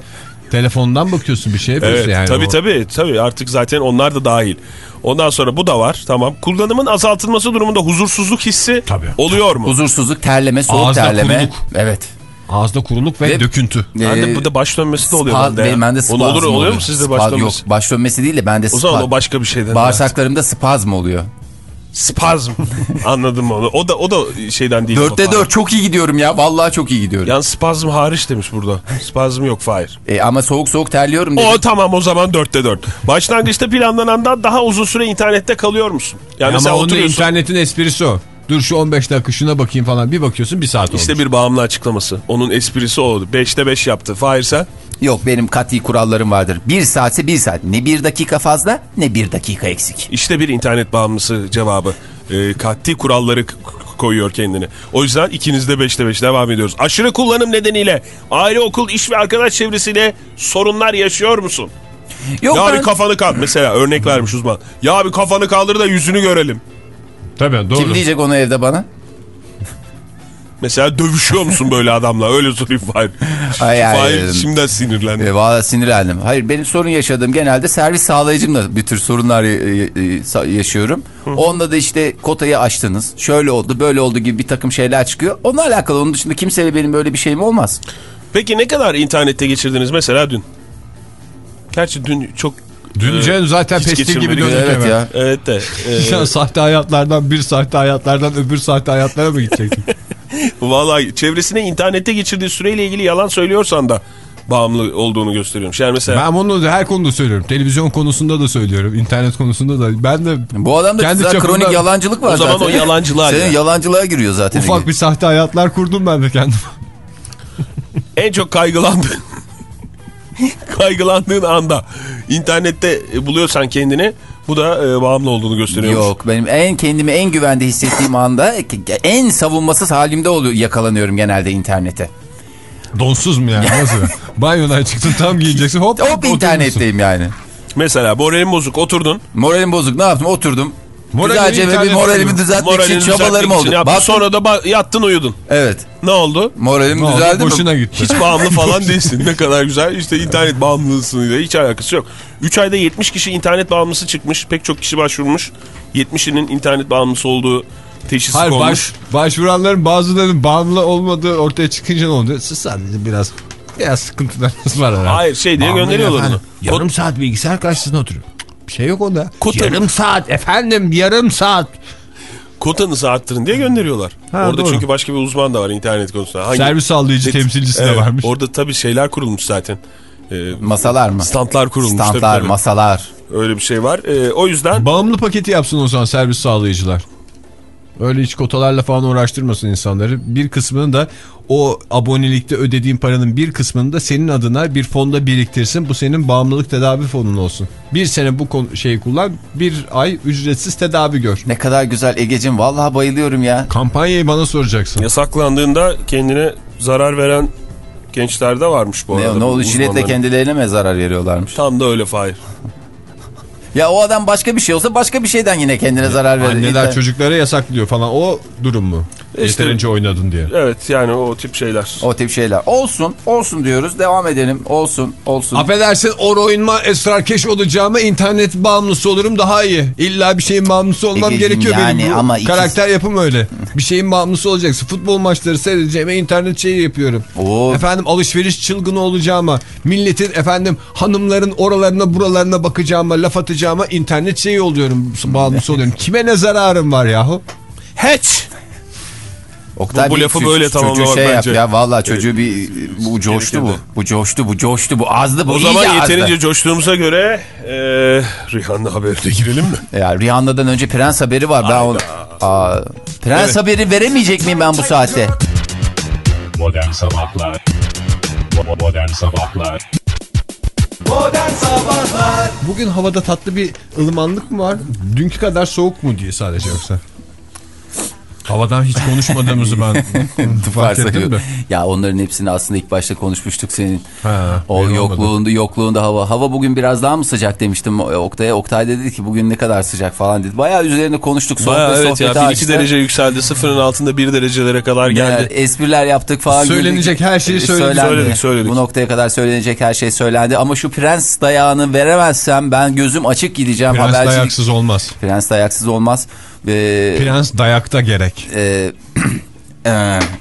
telefondan bakıyorsun bir şey yapıyorsun Evet yani. tabii O- tabii tabii artık zaten onlar da dahil. Ondan sonra bu da var tamam. Kullanımın azaltılması durumunda huzursuzluk hissi Tabii. oluyor mu? Huzursuzluk, terleme, soğuk Ağızda terleme. kuruluk. Evet. Ağızda kuruluk ve, Ve- döküntü. Bende Ee, bu da baş dönmesi de oluyor spa- bende. bende Onu spazm olur, oluyor oluyor. mu sizde baş dönmesi? Yok baş dönmesi değil de bende O zaman o başka bir şeyden. Bağırsaklarımda spazm oluyor. Spazm. Anladım onu. O da o da şeyden değil. Dörtte dört çok iyi gidiyorum ya. Vallahi çok iyi gidiyorum. Yalnız spazm hariç demiş burada. Spazm yok Fahir. E, ama soğuk soğuk terliyorum dedim. O tamam o zaman dörtte dört. Başlangıçta planlanandan daha uzun süre internette kalıyor musun? Yani Ama onun internetin esprisi o. Dur şu 15 dakika şuna bakayım falan. Bir bakıyorsun bir saat olmuş. İşte bir bağımlı açıklaması. Onun esprisi oldu. Beşte beş yaptı. Fahir sen? Yok benim kat'i kurallarım vardır. Bir saatse bir saat. Ne bir dakika fazla ne bir dakika eksik. İşte bir internet bağımlısı cevabı. Ee, katli kuralları koyuyor kendine. O yüzden ikiniz de 5'te 5 devam ediyoruz. Aşırı kullanım nedeniyle aile, okul, iş ve arkadaş çevresiyle sorunlar yaşıyor musun? Yok ya ben- bir kafanı kaldır. Mesela örnek vermiş uzman. Ya bir kafanı kaldır da yüzünü görelim. Tabii doğru. Kim diyecek onu evde bana? Mesela dövüşüyor musun böyle adamla? Öyle sorayım Fahir. Ay, ay, Fahir ay. şimdiden sinirlendi. E, Valla sinirlendim. Hayır benim sorun yaşadığım genelde servis sağlayıcımla bir tür sorunlar e, e, yaşıyorum. Onda da işte kotayı aştınız. Şöyle oldu böyle oldu gibi bir takım şeyler çıkıyor. Onunla alakalı onun dışında kimseyle benim böyle bir şeyim olmaz. Peki ne kadar internette geçirdiniz mesela dün? Gerçi dün çok... Dün e, canım zaten pestil gibi döndük Evet hemen. ya. Evet de. e, Ya sahte hayatlardan bir sahte hayatlardan öbür sahte hayatlara mı gidecektik? Vallahi çevresine internette geçirdiği süreyle ilgili yalan söylüyorsan da bağımlı olduğunu gösteriyormuş. Yani mesela ben bunu her konuda söylüyorum. Televizyon konusunda da söylüyorum. internet konusunda da. Ben de Bu adamda Kendi zaten çapında- kronik yalancılık var O zaman zaten. o yalancılığa Senin girer. yalancılığa giriyor zaten. ufak bir sahte hayatlar kurdum ben de kendim. en çok kaygılandığın kaygılandığın anda internette buluyorsan kendini bu da e, bağımlı olduğunu gösteriyormuş. Yok benim en kendimi en güvende hissettiğim anda en savunmasız halimde oluyor yakalanıyorum genelde internete. Donsuz mu yani? Nasıl? Banyodan çıktın tam giyeceksin hop. Hop internetteyim yani. Mesela moralin bozuk oturdun Moralim bozuk ne yaptım oturdum. Güzelce ve bir moralimi düzeltmek Moralini için çabalarım için oldu. yaptın. Bak Sonra da yattın uyudun. Evet. Ne oldu? Moralim Ne oldu? düzeldi mi? Boşuna gitti. Hiç bağımlı falan değilsin. Ne kadar güzel. İşte internet bağımlılığıyla hiç alakası yok. 3 ayda 70 kişi internet bağımlısı çıkmış. Pek çok kişi başvurmuş. 70'inin internet bağımlısı olduğu teşhisi Hayır konmuş. baş, başvuranların bazılarının bağımlı olmadığı ortaya çıkınca ne oldu? Siz sadece biraz biraz sıkıntılarınız var herhalde. Hayır, şey diye Bağımlı gönderiyorlar onu. Yarım saat bilgisayar karşısında oturuyor. Bir şey yok onda. Kota- Yarım saat efendim yarım saat. Kotanızı arttırın diye gönderiyorlar. Ha, Orada doğru. çünkü başka bir uzman da var internet konusunda. Hangi... Servis sağlayıcı Evet, temsilcisi de varmış. Orada tabii şeyler kurulmuş zaten. Ee, Masalar mı? standlar kurulmuş. tabii, Standlar, tabii. masalar. Öyle bir şey var. Ee, o yüzden Bağımlı paketi yapsın o zaman servis sağlayıcılar. Öyle hiç kotalarla falan uğraştırmasın insanları. Bir kısmını da o abonelikte ödediğin paranın bir kısmını da senin adına bir fonda biriktirsin. Bu senin bağımlılık tedavi fonun olsun. Bir sene bu şeyi kullan, bir ay ücretsiz tedavi gör. Ne kadar güzel Ege'cim. Vallahi bayılıyorum ya. Kampanyayı bana soracaksın. yasaklandığında kendine zarar veren gençler de varmış bu arada. Ne, ne oldu? Jiletle kendilerine mi zarar veriyorlarmış? Tam da öyle Fahir. Ya o adam başka bir şey olsa başka bir şeyden yine kendine zarar verir. Anneler çocuklara yasaklıyor falan. O durum mu? İşte- Yeterince oynadın diye. Evet yani o tip şeyler. O tip şeyler. Olsun, olsun diyoruz. Devam edelim. Olsun, olsun. Affedersin or oyunma esrarkeş olacağıma internet bağımlısı olurum daha iyi. İlla bir şeyin bağımlısı olmam Egeciğim, gerekiyor yani benim. Bu ama ikisi- Karakter yapım öyle. Bir şeyin bağımlısı olacaksın. Futbol maçları seyredeceğime internet şeyi yapıyorum. Oo. Efendim alışveriş çılgını olacağıma, milletin efendim hanımların oralarına buralarına bakacağıma, laf atacağıma internet şeyi oluyorum. Bağımlısı oluyorum. Kime ne zararım var yahu? Hiç. Oktay Bu- bu lafı böyle tamamlamak şey bence. Yap ya vallahi çocuğu bir bu coştu bu. Bu coştu, bu coştu, bu azdı, bu O zaman azdı. yeterince coştuğumuza göre e, Rihanna haberine girelim mi? Ya Rihanna'dan önce Prens haberi var. Ben onu... Aa, Prens Evet. haberi veremeyecek miyim ben bu saatte? Modern Sabahlar Modern Sabahlar Bugün havada tatlı bir ılımanlık mı var? Dünkü kadar soğuk mu diye sadece yoksa? Havadan hiç konuşmadığımızı ben fark ettim de. Ya onların hepsini aslında ilk başta konuşmuştuk senin. Ha, O yokluğunda yokluğunda hava. Hava bugün biraz daha mı sıcak demiştim Oktay'a. Oktay dedi ki bugün ne kadar sıcak falan dedi. Bayağı üzerine konuştuk. Sohbet, Baya evet ya 1-2 açtı. derece yükseldi. Sıfırın altında 1 derecelere kadar Yani geldi. espriler yaptık falan. Söylenecek güldük. her şeyi Ee, söyledik. söylendi. Söyledik, söyledik. Bu noktaya kadar söylenecek her şey söylendi. Ama şu prens dayağını veremezsem ben gözüm açık gideceğim. Prens Habercilik- dayaksız olmaz. Prens dayaksız olmaz. Ee, Prens dayakta gerek. E, e,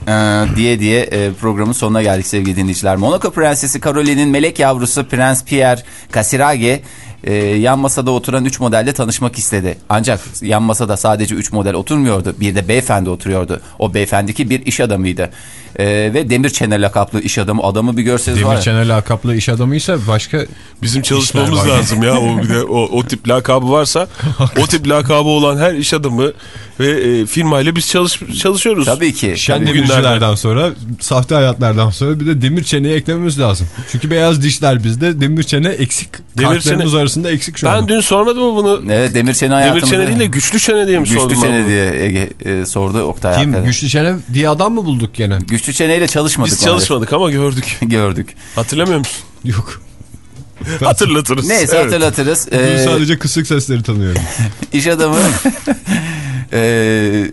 e, diye diye e, programın sonuna geldik sevgili dinleyiciler. Monaco Prensesi Caroline'in melek yavrusu Prens Pierre Casirage e, yan masada oturan 3 modelle tanışmak istedi. Ancak yan masada sadece 3 model oturmuyordu. Bir de beyefendi oturuyordu. O beyefendiki bir iş adamıydı. E, ve demir çene lakaplı iş adamı. Adamı bir görseniz var Demir çene lakaplı iş adamıysa başka Bizim çalışmamız lazım ya. O bir de o, o tip lakabı varsa o tip lakabı olan her iş adamı ve e, firmayla biz çalış, çalışıyoruz. Tabii ki. şen Tabii. demircilerden sonra sahte hayatlardan sonra bir de demir çeneyi eklememiz lazım. Çünkü beyaz dişler bizde demir çene eksik. Demir çene- arasında eksik şu Ben anda. dün sormadım mı bunu? Evet demir çene hayatımızda. Demir çene değil de güçlü çene diye mi Güçlü sordum? ben çene diye Ege e, sordu Oktay. Kim? hakikaten. Güçlü çene diye adam mı bulduk gene? Güçlü çeneyle çalışmadık. Biz çalışmadık ama gördük. Gördük. Hatırlamıyor musun? Yok. Hatırlatırız. Neyse Evet. hatırlatırız. Ee, sadece kısık sesleri tanıyorum. iş adamı ee,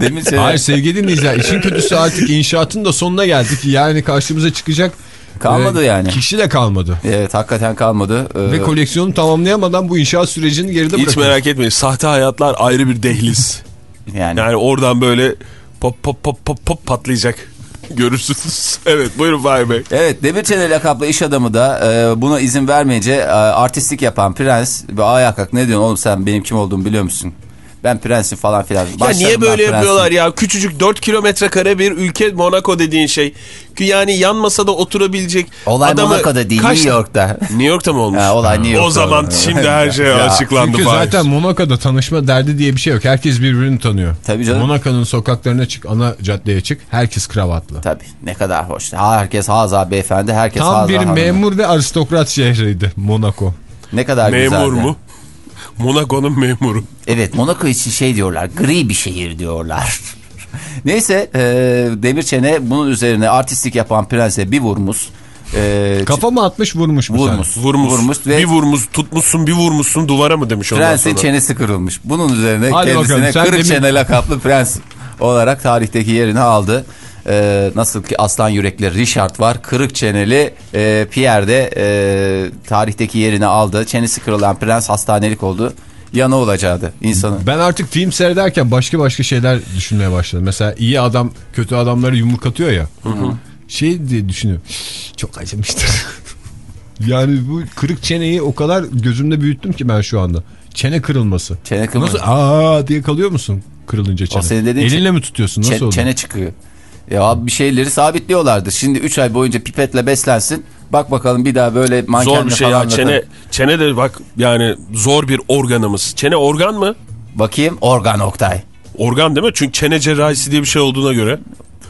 demir çene Hayır sevgili dinleyiciler işin kötüsü artık inşaatın da sonuna geldik. Yani karşımıza çıkacak kalmadı e, yani. kişi de kalmadı. Evet hakikaten kalmadı. Ee, Ve koleksiyonu tamamlayamadan bu inşaat sürecini geride Hiç bırakıyoruz. merak etmeyin. Sahte hayatlar ayrı bir dehliz. yani, Yani oradan böyle pop pop pop pop pop patlayacak. Görürsünüz. Evet buyurun Fahir Bey. Evet demir çene lakaplı iş adamı da e, buna izin vermeyince e, artistlik yapan prens ve ayak kalk ne diyorsun oğlum sen benim kim olduğumu biliyor musun? Ben prensim falan filan. Ya niye böyle prensim. yapıyorlar ya? Küçücük 4 kilometre kare bir ülke Monaco dediğin şey. Ki yani yan masada oturabilecek Olay adamı Monaco'da değil kaç- New York'ta. New York'ta mı olmuş? Ha, olay New York'ta O zaman şimdi her şey Ya, açıklandı. Çünkü Fahir. zaten Monaco'da tanışma derdi diye bir şey yok. Herkes birbirini tanıyor. Tabii canım. Monaco'nun sokaklarına çık, ana caddeye çık. Herkes kravatlı. Tabii ne kadar hoş. Herkes haza beyefendi herkes Tam haza bir hanım. memur ve aristokrat şehriydi Monaco. Ne kadar güzeldi. Memur mu? Monaco'nun memuru. Evet Monaco için şey diyorlar gri bir şehir diyorlar. Neyse e, Demir Çene bunun üzerine artistlik yapan prense bir vurmuş. E, Kafa mı atmış vurmuş mu sen? vurmuş. Vurmuş. Vurmuş ve Bir vurmuş tutmuşsun bir vurmuşsun duvara mı demiş ondan prensin sonra. çenesi kırılmış. Bunun üzerine Hadi kendisine bakalım, kırık demin- çene lakaplı prens olarak tarihteki yerini aldı. Ee, nasıl ki aslan yürekli Richard var. Kırık çeneli e, Pierre de e, tarihteki yerini aldı. Çenesi kırılan prens hastanelik oldu. Yana olacaktı insanın. Ben artık film seyrederken başka başka şeyler düşünmeye başladım. Mesela iyi adam kötü adamları yumruk atıyor ya. Şey diye düşünüyorum. Çok acımıştır. yani bu kırık çeneyi o kadar gözümde büyüttüm ki ben şu anda. Çene kırılması. Çene kırılması. Nasıl aa diye kalıyor musun kırılınca çene? senin dediğin Elinle mi tutuyorsun? Nasıl Çe- oluyor? çene çıkıyor. Ya bir şeyleri sabitliyorlardır. Şimdi 3 ay boyunca pipetle beslensin. Bak bakalım bir daha böyle mankenle Zor bir şey falan ya çene, çene de bak yani zor bir organımız. Çene organ mı? Bakayım organ Oktay. Organ değil mi? Çünkü çene cerrahisi diye bir şey olduğuna göre.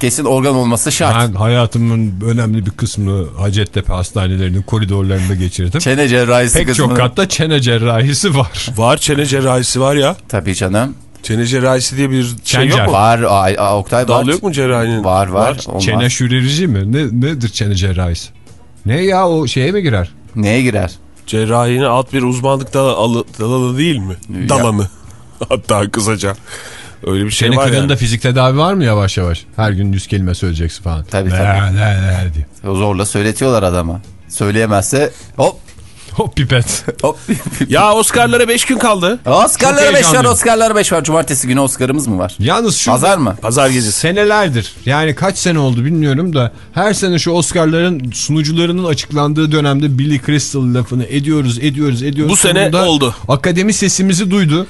Kesin organ olması şart. Ben hayatımın önemli bir kısmını Hacettepe hastanelerinin koridorlarında geçirdim. Çene cerrahisi Pek kısmını. çok katta çene cerrahisi var. Var çene cerrahisi var ya. Tabii canım. Çene cerrahisi diye bir şey Çencer. yok mu? Var ay, Oktay var. Dal yok mu cerrahinin? Var var. Olmaz. Çene şürerici mi? Ne, nedir çene cerrahisi? Ne ya o şeye mi girer? Neye girer? Cerrahinin alt bir uzmanlık dalı, dalı değil mi? Ya. Dalanı. Hatta kısaca. Öyle bir şey Çene var yani. fizik tedavi var mı yavaş yavaş? Her gün yüz kelime söyleyeceksin falan. Tabii, ne, tabii. Ne ne diye. O zorla söyletiyorlar adama. Söyleyemezse hop Hop pipet. hop. Ya Oscar'lara 5 gün kaldı. Oscar'lara Çok 5 var. Oscar'lara 5 var. Cumartesi günü Oscar'ımız mı var? Yalnız şu Pazar mı? Pazar gecesi. senelerdir yani kaç sene oldu bilmiyorum da her sene şu Oscar'ların sunucularının açıklandığı dönemde Billy Crystal lafını ediyoruz ediyoruz ediyoruz. Bu sene oldu. Akademi sesimizi duydu.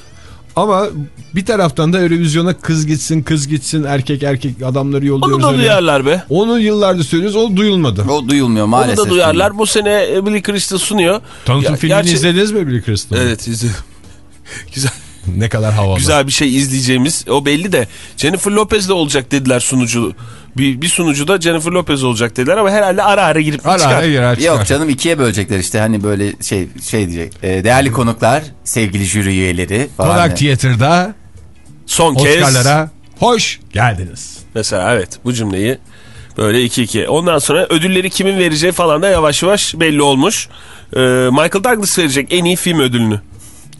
Ama bir taraftan da Eurovizyon'a kız gitsin kız gitsin erkek erkek adamları Onu yolluyoruz. da öyle. duyarlar be. Onu yıllardır söylüyoruz o duyulmadı. O duyulmuyor maalesef. Onu da duyarlar. Bu sene Billy Crystal sunuyor. Tanıtım Ya- filmini gerçi- izlediniz mi Billy Crystal'ı? Evet izledim. Güzel. Ne kadar havalı. Güzel bir şey izleyeceğimiz o belli de Jennifer Lopez de olacak dediler sunucu. Bir, bir sunucu da Jennifer Lopez olacak dediler ama herhalde ara ara girip Ara çıkar. ara girer çıkar. Yok canım ikiye bölecekler işte hani böyle şey şey diyecek. Ee, değerli konuklar, sevgili jüri üyeleri falan. Konak Theater'da Son kez Oscar'lara hoş geldiniz. mesela evet bu cümleyi böyle 2-2. Ondan sonra ödülleri kimin vereceği falan da yavaş yavaş belli olmuş. Ee, Michael Douglas verecek en iyi film ödülünü.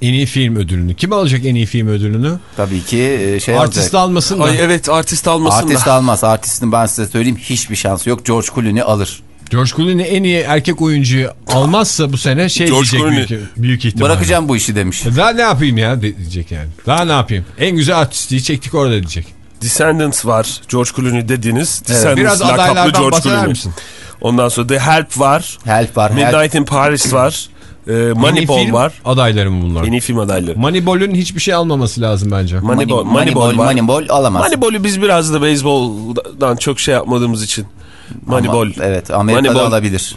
En iyi film ödülünü. Kim alacak en iyi film ödülünü? Tabii ki e, şey Artist alacak. almasın da. Ay evet artist almasın Artist da. almaz. Artistin ben size söyleyeyim hiçbir şansı yok. George Clooney alır. George Clooney en iyi erkek oyuncuyu almazsa bu sene şey George diyecek Clooney. büyük, büyük ihtimalle. Bırakacağım bu işi demiş. Daha ne yapayım ya diyecek yani. Daha ne yapayım? En güzel artistliği çektik orada diyecek. Descendants var. George Clooney dediğiniz. Descendants Biraz lakaplı adaylardan George bahseder Clooney. misin? Ondan sonra The Help var. Help var. Help. Midnight in Paris var. İyi Moneyball var. adayları mı bunlar? En iyi film adayları. Moneyball'un hiçbir şey almaması lazım bence. Moneyball, Moneyball, Moneyball. Moneyball alamaz. Moneyball'u biz biraz da beyzboldan çok şey yapmadığımız için. Moneyball. Ama, evet Amerika'da Moneyball. alabilir.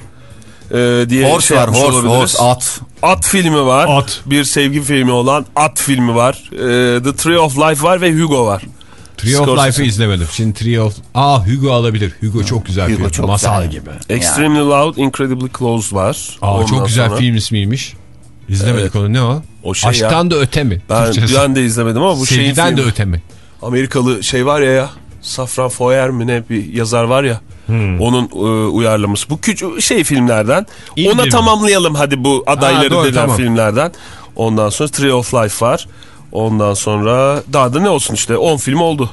Ee, diye Horse şey var horse, horse, at. At filmi var. At. Bir sevgi filmi olan At filmi var. Ee, The Tree of Life var ve Hugo var. Tree of. Life'ı izlemedim. Şimdi Tree of... Aa Hugo alabilir. Hugo çok güzel Hugo film. çok Masal güzel. gibi. Extremely Loud, Incredibly Close var. Aa Ondan çok güzel sonra- film ismiymiş. İzlemedik Evet. onu. Ne o? O şey Aşktan ya. da öte mi? Ben, ben de izlemedim ama bu şeyin Sevgiden filmi. de öte mi? Amerikalı şey var ya ya. Safran Foer mi ne bir yazar var ya. Hmm. Onun e, uyarlaması. Bu küçük şey filmlerden. İndir Ona mi? tamamlayalım hadi bu adayları Ha, doğru, denen tamam. filmlerden. Ondan sonra Tree of Life var. Ondan sonra daha da ne olsun işte 10 film oldu.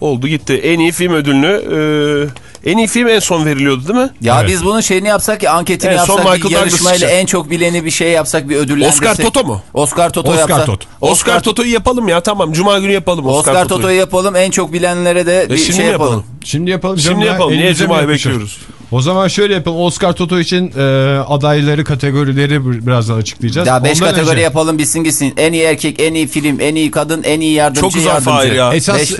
Oldu gitti. En iyi film ödülünü e, en iyi film en son veriliyordu değil mi? Ya Evet. biz bunun şeyini yapsak ya anketini En son yapsak bir Michael yarışmayla çıkacak. en çok bileni bir şey yapsak bir ödüllendirsek. Oscar Toto mu? Oscar Toto Oscar yapsak. Toto. Oscar, Toto'yu yapalım ya tamam. Cuma günü yapalım Oscar, Oscar Toto'yu. Toto'yu yapalım en çok bilenlere de E, bir şimdi şey yapalım. yapalım? Şimdi yapalım. Şimdi yapalım. Niye yapışır? bekliyoruz? O zaman şöyle yapalım. Oscar Toto için e, adayları, kategorileri bir- birazdan açıklayacağız. Ya 5 Ondan kategori önce yapalım bitsin gitsin. En iyi erkek, en iyi film, en iyi kadın, en iyi yardımcı Çok uzun yardımcı. Ya. Esas Beş- e,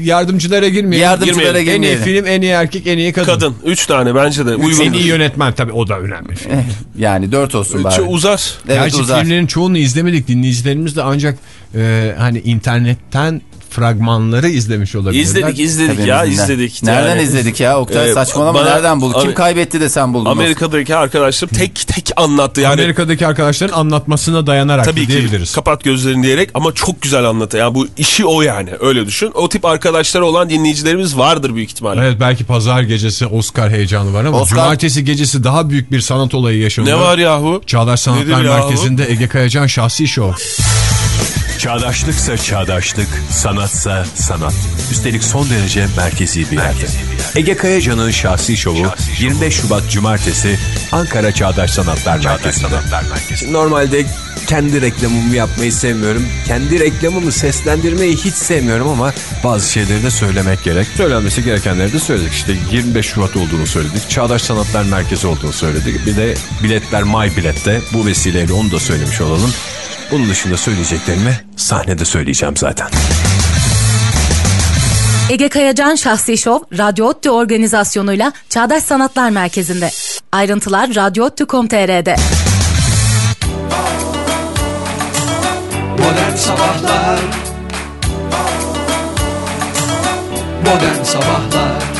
yardımcılara girmeyelim. Yardımcılara En iyi girmeyelim. film, en iyi erkek, en iyi kadın. Kadın. 3 tane bence de. En Uygun. iyi yönetmen tabii o da önemli. Yani 4 olsun bari. Çok uzar. Evet Gerçi uzar. filmlerin çoğunu izlemedik. Dinleyicilerimiz de ancak e, hani internetten fragmanları izlemiş olabilirler. İzledik izledik Tabii ya bizimden. izledik. Nereden Yani, izledik ya? Oktay e, saçmalama bana- nereden buldun? Kim kaybetti de sen buldun? Amerika'daki arkadaşlarım tek tek anlattı yani. Amerika'daki arkadaşların anlatmasına dayanarak Tabii ki diyebiliriz. kapat gözlerini diyerek ama çok güzel anlatı. Yani bu işi o yani öyle düşün. O tip arkadaşları olan dinleyicilerimiz vardır büyük ihtimalle. Evet belki pazar gecesi Oscar heyecanı var ama Oscar- cumartesi gecesi daha büyük bir sanat olayı yaşanıyor. Ne var yahu? Çağdaş Sanatlar Nedir yahu? Merkezi'nde Ege Kayacan Şahsi Show. Çağdaşlıksa çağdaşlık, sanatsa sanat. Üstelik son derece merkezi bir yerde. Ege Kayacan'ın şahsi şovu 25 Şubat Cumartesi Ankara Çağdaş Sanatlar Merkezi'nde. Normalde kendi reklamımı yapmayı sevmiyorum. Kendi reklamımı seslendirmeyi hiç sevmiyorum ama bazı şeyleri de söylemek gerek. Söylenmesi gerekenleri de söyledik. İşte 25 Şubat olduğunu söyledik. Çağdaş Sanatlar Merkezi olduğunu söyledik. Bir de biletler My Bilet'te. Bu vesileyle onu da söylemiş olalım. Bunun dışında söyleyeceklerimi sahnede söyleyeceğim zaten. Ege Kayacan Şahsi Şov, Radyo Ottu organizasyonuyla Çağdaş Sanatlar Merkezi'nde. Ayrıntılar radyoottu.com.tr'de. Modern Sabahlar Modern Sabahlar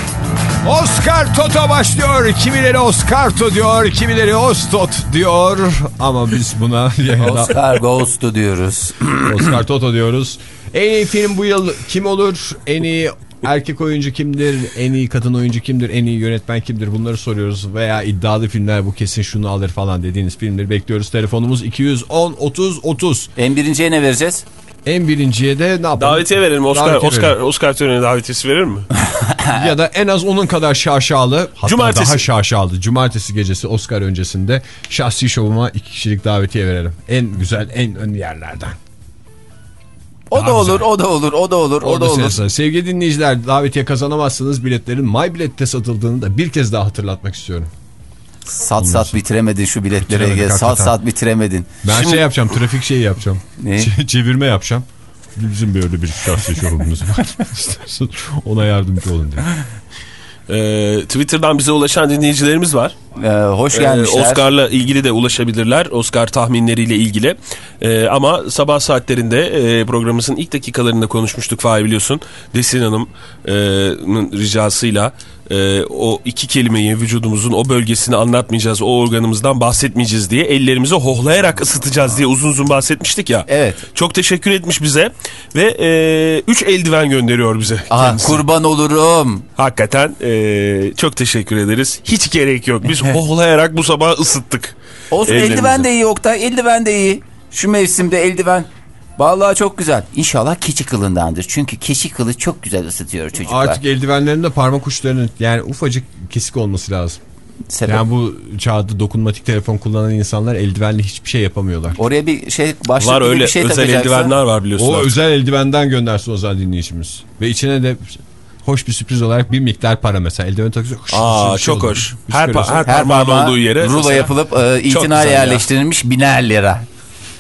Oscar Toto başlıyor. Kimileri Oscar Toto diyor, kimileri Ostot diyor. Ama biz buna Oscar Ghost'u diyoruz. Oscar Toto diyoruz. En iyi film bu yıl kim olur? En iyi erkek oyuncu kimdir? En iyi kadın oyuncu kimdir? En iyi yönetmen kimdir? Bunları soruyoruz. Veya iddialı filmler bu kesin şunu alır falan dediğiniz filmleri bekliyoruz. Telefonumuz 210 30 30. En birinciye ne vereceğiz? En birinciye de ne yapalım? Davetiye verelim Oscar Davetiye Oscar verelim. Oscar töreni davetiyesi verir mi? ya da en az onun kadar şaşalı hatta Cumartesi. daha şaşalı cumartesi gecesi Oscar öncesinde şahsi şovuma iki kişilik davetiye verelim. En güzel en ön yerlerden. O Daha da olur, o da olur, o da olur, o da olur. Sevgili dinleyiciler davetiye kazanamazsınız biletlerin My Bilet'te satıldığını da bir kez daha hatırlatmak istiyorum. Sat sat bitiremedin şu biletleri Bitiremedik Ege. Sat hakikaten. sat bitiremedin. Ben Şimdi- şey yapacağım trafik şeyi yapacağım. Ne? Çevirme yapacağım. Bizim böyle bir şahsi şovumuz var. İstersen ona yardımcı olun diye. Ee, Twitter'dan bize ulaşan dinleyicilerimiz var. Ee, hoş Ee, gelmişler. Oscar'la ilgili de ulaşabilirler. Oscar tahminleriyle ilgili. Ee, ama sabah saatlerinde e, programımızın ilk dakikalarında konuşmuştuk Fahir biliyorsun. Desin Hanım'ın ricasıyla e, o iki kelimeyi vücudumuzun o bölgesini anlatmayacağız, o organımızdan bahsetmeyeceğiz diye ellerimizi hohlayarak ısıtacağız diye uzun uzun bahsetmiştik ya. Evet. Çok teşekkür etmiş bize ve e, üç eldiven gönderiyor bize. Aha, kendisi. kurban olurum. Hakikaten e, çok teşekkür ederiz. Hiç gerek yok. Biz hohlayarak bu sabah ısıttık. Olsun Ellerimizi. eldiven de iyi Oktay, eldiven de iyi. Şu mevsimde eldiven. Vallahi çok güzel. İnşallah keçi kılındandır. Çünkü keçi kılı çok güzel ısıtıyor çocuklar. Artık eldivenlerin de parmak uçlarının yani ufacık kesik olması lazım. Sebep. Yani bu çağda dokunmatik telefon kullanan insanlar eldivenle hiçbir şey yapamıyorlar. Oraya bir şey başlık Var gibi öyle bir şey özel takacaksın. eldivenler var biliyorsun. O artık. özel eldivenden göndersin o zaman dinleyicimiz. Ve içine de hoş bir sürpriz olarak bir miktar para mesela. Eldiven takıyorsun. Aa şey çok hoş. Bir Her, pa- her parmağın olduğu yere. rulo mesela yapılıp e, itina güzel ya. yerleştirilmiş biner lira.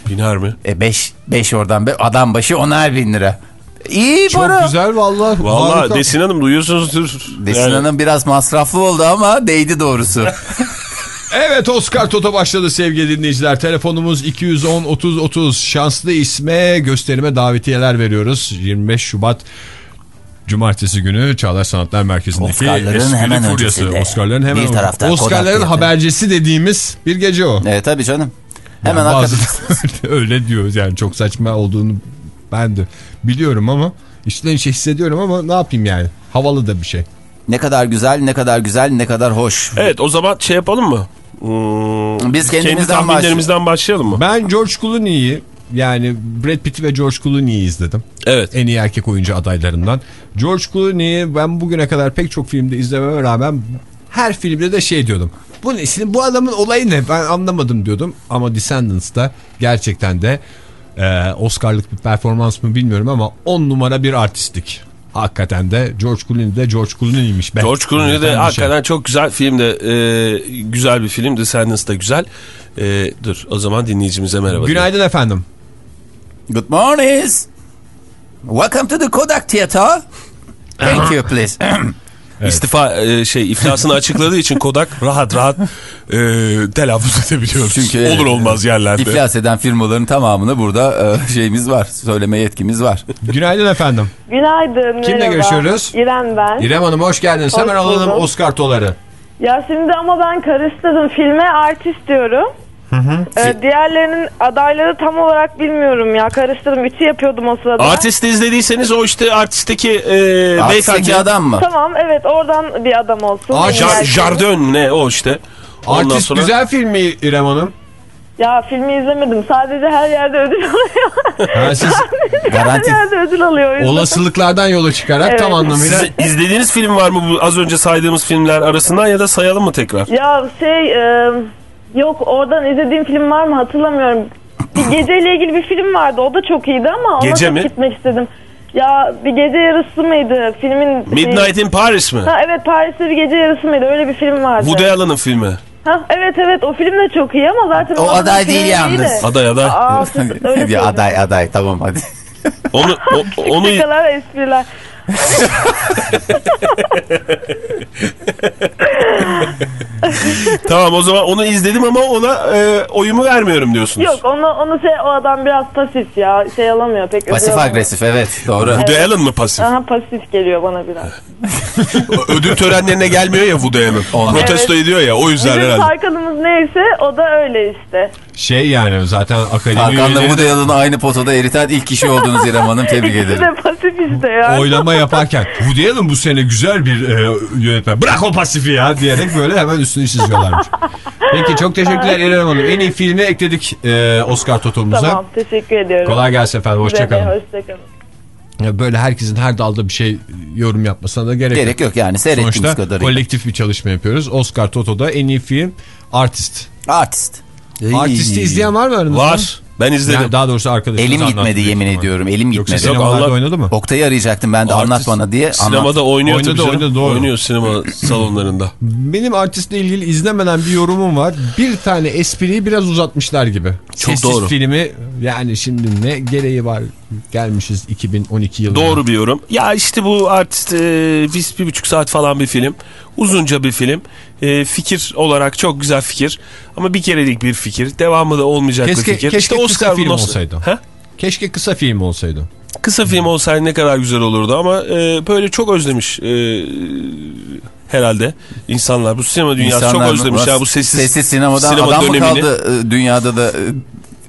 Biner mi? E 5 5 oradan be adam başı onar bin lira. İyi Çok para. güzel vallahi. Valla harika. Desin Hanım duyuyorsunuzdur. Desin Yani- Hanım biraz masraflı oldu ama değdi doğrusu. Evet Oscar Toto başladı sevgili dinleyiciler. Telefonumuz 210 30 30. Şanslı isme gösterime davetiyeler veriyoruz. 25 Şubat Cumartesi günü Çağdaş Sanatlar Merkezi'ndeki Oscar'ların hemen Furyası. öncesinde. Oscar'ların hemen Bir tarafta Oscar'ların habercisi dediğimiz bir gece o. evet tabii canım. Hemen Yani bazı- öyle diyoruz yani çok saçma olduğunu ben de biliyorum ama içten içe hissediyorum ama ne yapayım yani. Havalı da bir şey. Ne kadar güzel, ne kadar güzel, ne kadar hoş. Evet o zaman şey yapalım mı? Hmm, Biz kendi kendimizden tahminlerimizden başlayalım mı? Ben George Clooney'i yani Brad Pitt ve George Clooney'i izledim. Evet. En iyi erkek oyuncu adaylarından. George Clooney'i ben bugüne kadar pek çok filmde izlememe rağmen her filmde de şey diyordum. Bu ne? Şimdi bu adamın olayı ne? Ben anlamadım diyordum. Ama Descendants'ta gerçekten de e, Oscar'lık bir performans mı bilmiyorum ama 10 numara bir artistlik. Hakikaten de George Clooney de George Clooney'miş. George Clooney de Hakikaten şey. hakikaten çok güzel film de e, güzel bir film. Descendants da güzel. E, dur o zaman dinleyicimize merhaba. Günaydın efendim. Good morning. Welcome to the Kodak Theater. Thank you please. İstifa e, şey iflasını açıkladığı için Kodak rahat rahat e, telaffuz edebiliyoruz. Çünkü Olur olmaz yerlerde. İflas eden firmaların tamamını burada e, şeyimiz var. Söyleme yetkimiz var. Günaydın efendim. Günaydın. Kimle merhaba. görüşüyoruz? İrem ben. İrem Hanım hoş geldiniz. Hoş Hemen alalım. Oscar toları. Ya şimdi ama ben karıştırdım. Filme artist diyorum. Ee, diğerlerinin adayları tam olarak bilmiyorum ya. Karıştırdım. Ütü yapıyordum o sırada. Artisti izlediyseniz o işte artistteki e, beyefendi. adam mı? Tamam evet oradan bir adam olsun. Aa, Jar-. Jardin ne o işte. Ondan Artist sonra- güzel film mi İrem Hanım? Ya filmi izlemedim. Sadece her yerde ödül alıyor. Ha, siz her yerde ödül alıyor. o yüzden. olasılıklardan yola çıkarak Evet. tam anlamıyla Siz izlediğiniz film var mı bu az önce saydığımız filmler arasından ya da sayalım mı tekrar? Ya şey e, yok oradan izlediğim film var mı hatırlamıyorum. Bir geceyle ilgili bir film vardı. O da çok iyiydi ama ona Gece çok mi? gitmek istedim. Ya bir gece yarısı mıydı? Filmin Midnight in Paris mi? Ha evet Paris'te bir gece yarısı mıydı? Öyle bir film vardı. Woody Allen'ın filmi. Ha evet evet o film de çok iyi ama zaten O aday değil yalnız. de. Aday aday. Aa, siz öyle bir söyleyin. aday aday tamam hadi. Onu o- onu Ne kadar espriler. tamam o zaman onu izledim ama ona e, oyumu vermiyorum diyorsunuz. Yok onu onu şey o adam biraz pasif ya. Şey alamıyor pek. Pasif agresif evet doğru. Woody Allen mı pasif? Aha pasif geliyor bana biraz. Ödül törenlerine gelmiyor ya Woody Allen. Protesto ediyor ya o yüzden Bizim herhalde. Tarkan'ımız neyse o da öyle işte. şey yani zaten akademi Hakan'la üyeleri bu Allen'ı aynı potada eriten ilk kişi oldunuz İrem Hanım tebrik İkisi ederim. de pasif işte ya. oylama yaparken Woody Allen bu sene güzel bir e, yönetmen. Bırak o pasifi ya diyerek böyle hemen üstünü çiziyorlarmış. Peki çok teşekkürler İrem Hanım. En iyi filmi ekledik e, Oscar totalımıza. Tamam teşekkür ediyorum. Kolay gelsin efendim. Hoşçakalın. Hoşçakalın. Böyle herkesin her dalda bir şey yorum yapmasına da gerek, Gerek yok yani seyrettiğimiz Sonuçta kadarıyla. kolektif bir çalışma yapıyoruz. Oscar Toto'da en iyi film Artist. Artist. Artist'i izleyen var mı aranızda? Var. Ben izledim. Yani daha doğrusu arkadaşınız Elim gitmedi yemin ihtimalle. ediyorum elim Yoksa gitmedi. sinemalarda Allah- oynadı mı? Oktay'ı arayacaktım ben de anlat Artist bana diye. Sinemada Anlat. oynuyor Oynadı, tabii oynadı, doğru. Oynuyor sinema salonlarında. Benim artistle ilgili izlemeden bir yorumum var. Bir tane espriyi biraz uzatmışlar gibi. Çok Sessiz doğru. filmi yani şimdi ne gereği var gelmişiz 2012 yılında. Doğru bir yorum. Ya işte bu artist e, biz bir buçuk saat falan bir film. Uzunca bir film. E, fikir olarak çok güzel fikir. Ama bir kerelik bir fikir. Devamı da olmayacak Keşke, bir fikir. keşke İşte kısa Oscar film bundan- olsaydı. Ha? Keşke kısa film olsaydı. Kısa film olsaydı ne kadar güzel olurdu ama e, böyle çok özlemiş e, herhalde insanlar. Bu sinema dünyası İnsanlar çok özlemiş. Ya bu sessiz, sessiz sinemadan sinema adam mı dönemini. kaldı e, dünyada da e,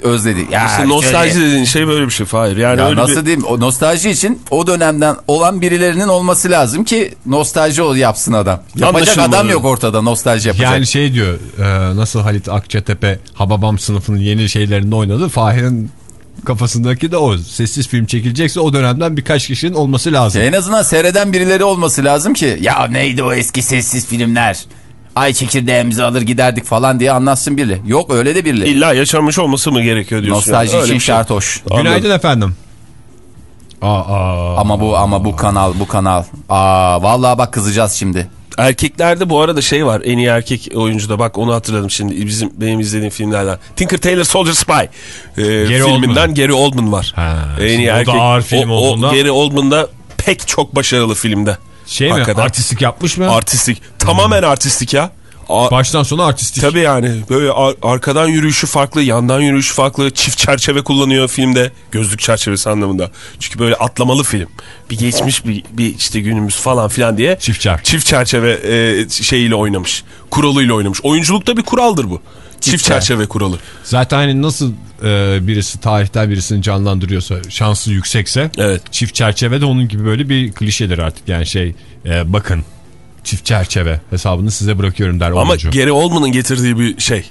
özledi. Ya İşte nostalji şöyle- dediğin şey böyle bir şey. Hayır. Yani Ya öyle nasıl bir... diyeyim o nostalji için o dönemden olan birilerinin olması lazım ki nostalji ol yapsın adam. Yapacak adam yok ortada nostalji yapacak. Yani şey diyor e, nasıl Halit Akçatepe Hababam sınıfının yeni şeylerinde oynadı. Fahir'in kafasındaki de o. Sessiz film çekilecekse o dönemden birkaç kişinin olması lazım. Ya en azından seyreden birileri olması lazım ki ya neydi o eski sessiz filmler? Ay çekirdeğimizi alır giderdik falan diye anlatsın biri. Yok öyle de birileri. İlla yaşanmış olması mı gerekiyor diyorsun? Nostalji yani? İçin şey. şart hoş. Günaydın efendim. Aa, Ama bu ama bu kanal bu kanal. Aa vallahi bak kızacağız şimdi. Erkeklerde bu arada şey var. En iyi erkek oyuncuda bak onu hatırladım şimdi. Bizim benim izlediğim filmlerden. Tinker Tailor Soldier Spy e, filminden Oldman. Gary Oldman var. Ha, en iyi o erkek. ağır film o, o Gary Oldman da pek çok başarılı filmde. Şey mi? Hakikaten. Artistlik yapmış mı? Artistik. Tamamen artistik ya. A- Baştan sona artistik. Tabii yani böyle ar- arkadan yürüyüşü farklı, yandan yürüyüşü farklı. Çift çerçeve kullanıyor filmde. Gözlük çerçevesi anlamında. Çünkü böyle atlamalı film. Bir geçmiş bir, bir işte günümüz falan filan diye. Çift çer. Çift çerçeve e, şeyiyle oynamış. Kuralıyla oynamış. Oyunculukta bir kuraldır bu. Çift çer- çerçeve kuralı. Zaten hani nasıl e, birisi tarihten birisini canlandırıyorsa şansı yüksekse Evet. çift çerçeve de onun gibi böyle bir klişedir artık yani şey e, bakın çift çerçeve hesabını size bırakıyorum der Ama oyuncu. Gary Oldman'ın getirdiği bir şey.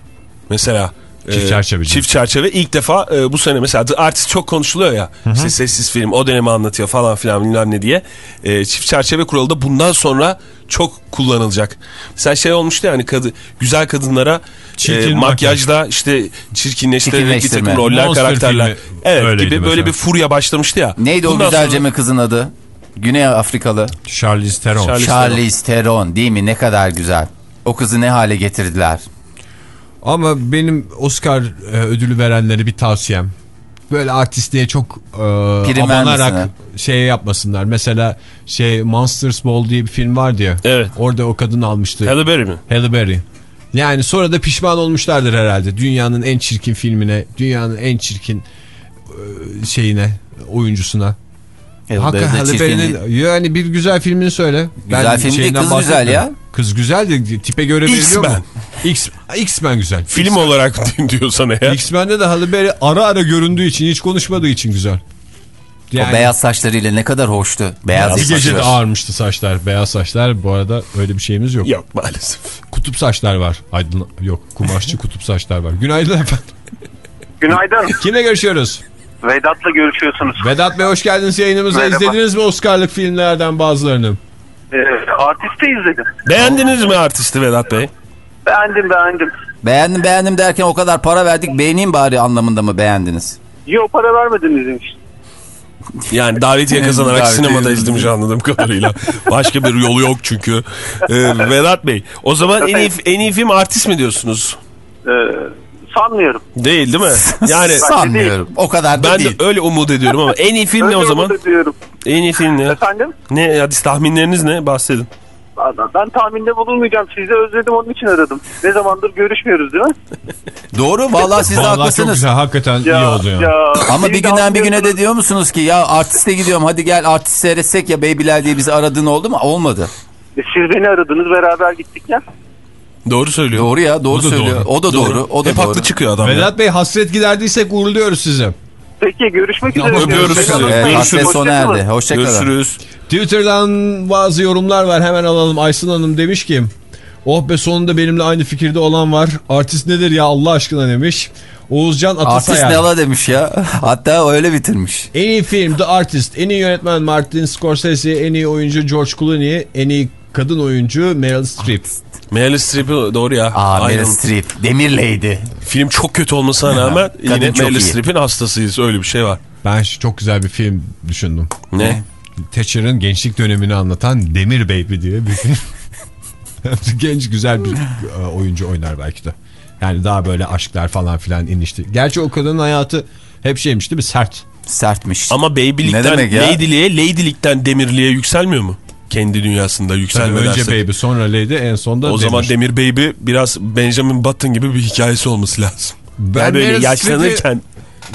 Mesela Çift e, çerçeveci. Çift çerçeve ilk defa e, bu sene mesela The Artist çok konuşuluyor ya. İşte sessiz film o dönemi anlatıyor falan filan bilmem ne diye. E, çift çerçeve kuralı da bundan sonra çok kullanılacak. Mesela şey olmuştu yani kadı, güzel kadınlara Çirkin e, makyajda işte çirkinleştirerek bir Çirkinleştirme. takım roller Monster karakterler. filmi Evet öyleydi gibi böyle mesela. bir furya başlamıştı ya. Neydi o Bundan güzelce sonra- mi kızın adı? Güney Afrikalı. Charlize Theron. Charlize- Charlize Theron değil mi? Ne kadar güzel. O kızı ne hale getirdiler. Ama benim Oscar e, ödülü verenlere bir tavsiyem. böyle artistliğe çok e, abanarak şey yapmasınlar. Mesela şey Monsters Ball diye bir film vardı ya. Evet. Orada o kadın almıştı. Halle Berry mi? Halle Berry. Yani sonra da pişman olmuşlardır herhalde. Dünyanın en çirkin filmine, dünyanın en çirkin e, şeyine, oyuncusuna. Hakikaten Halle Berry'nin yani bir güzel filmini söyle. Güzel film değil, kız güzel ya. Kız güzel de tipe göre veriliyor mu? X-Men. X, X-Men güzel. Film olarak diyorsan eğer. X-Men'de de Halle Berry ara ara göründüğü için hiç konuşmadığı için güzel. O beyaz saçlarıyla ne kadar hoştu. Beyaz bir saçlar. gece de ağarmıştı saçlar. Beyaz saçlar bu arada öyle bir şeyimiz yok. Yok maalesef. Kutup saçlar var. Aydın yok kumaşçı kutup saçlar var. Günaydın efendim. Günaydın. Kimle görüşüyoruz? Vedat'la görüşüyorsunuz. Vedat Bey hoş geldiniz yayınımıza. Merhaba. İzlediniz mi Oscar'lık filmlerden bazılarını? Ee, artisti izledim. Beğendiniz mi artisti Vedat Bey? Beğendim beğendim. Beğendim beğendim derken o kadar para verdik beğeneyim bari anlamında mı beğendiniz? Yok para vermedin izin için. Yani davetiye kazanarak Davetiye sinemada izlemiş anladığım kadarıyla. Başka bir yolu yok çünkü. Ee, Vedat Bey o zaman en iyi, en iyi film artist mi diyorsunuz? Ee, sanmıyorum. Değil değil mi? Yani Sanmıyorum. O kadar da ben değil. de öyle umut ediyorum ama en iyi film ne o zaman? umut ediyorum. En iyi film ne? Efendim? Ne hadi tahminleriniz ne? Bahsedin. Ben tahminde bulunmayacağım. Sizi özledim onun için aradım. Ne zamandır görüşmüyoruz değil mi? Doğru vallahi siz de Vallahi çok haklısınız. güzel. Hakikaten iyi oldu ya. Ama beni bir de günden bir güne de diyor musunuz ki ya artiste gidiyorum hadi gel artist seyretsek ya Beybiler diye bizi aradığın oldu mu? Olmadı. E, Siz beni aradınız beraber gittik ya. Doğru söylüyor. Doğru ya doğru O söylüyor. doğru. O da doğru. O da Hep doğru. haklı çıkıyor adam ya. Vedat Bey hasret giderdiysek uğurluyoruz sizi. Peki görüşmek üzere. öpüyoruz sizi. Evet, Görüşürüz. hasret sona Hoşçakalın. erdi. Hoşçakalın. Görüşürüz. Twitter'dan bazı yorumlar var hemen alalım. Aysun Hanım demiş ki oh be sonunda benimle aynı fikirde olan var. Artist nedir ya Allah aşkına demiş. Oğuzcan Artist Atasayar. ne ala demiş ya. Hatta öyle bitirmiş. En iyi film The Artist, en iyi yönetmen Martin Scorsese, en iyi oyuncu George Clooney, en iyi kadın oyuncu Meryl Streep. Meryl Streep'i doğru ya. Aa. Meryl Streep. Demir Lady. Film çok kötü olmasına rağmen yine çok Meryl. Streep'in hastasıyız. Öyle bir şey var. Ben çok güzel bir film düşündüm. Ne? Thatcher'ın gençlik dönemini anlatan Demir Baby diye bir film. Genç güzel bir e, oyuncu oynar belki de. Yani daha böyle aşklar falan filan inişti. Gerçi o kadının hayatı hep şeymiş değil mi? Sert. Sertmiş. Ama Ne Baby'likten demek ya? Lady'liğe, Lady'likten Demirliğe yükselmiyor mu? Kendi dünyasında yükselme önce dersek. Baby sonra Lady en sonda O Demir. zaman Demir Baby biraz Benjamin Button gibi bir hikayesi olması lazım. Ben Yani böyle yaşlanırken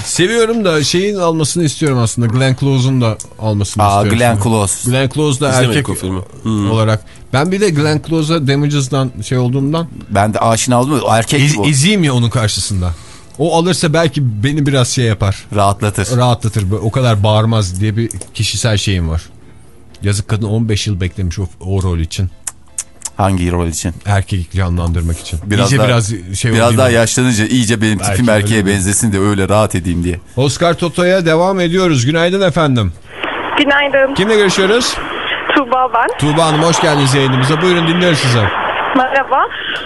Seviyorum da şeyin almasını istiyorum aslında. Glenn Close'un da almasını Aa istiyorum. Glenn. Close. Glenn Close da İzlemedik erkek filmi. Hmm. olarak. Ben bir de Glenn Close'a Damages'dan şey olduğumdan Ben de aşina oldum. Erkek ez, bu. ezeyim ya onun karşısında. O alırsa belki beni biraz şey yapar. Rahatlatır. Rahatlatır. O kadar bağırmaz diye bir kişisel şeyim var. Yazık kadın 15 yıl beklemiş o, o rol için. Hangi rol için? Erkek canlandırmak için. Biraz İyice daha- biraz şey Biraz daha yaşlanınca iyice benim tipim öyle erkeğe bir- benzesin de öyle rahat edeyim diye. Oscar Toto'ya devam ediyoruz. Günaydın efendim. Günaydın. Kimle görüşüyoruz? Tuğba ben. Tuğba Hanım hoş geldiniz yayınımıza. Buyurun dinliyoruz sizi. Merhaba.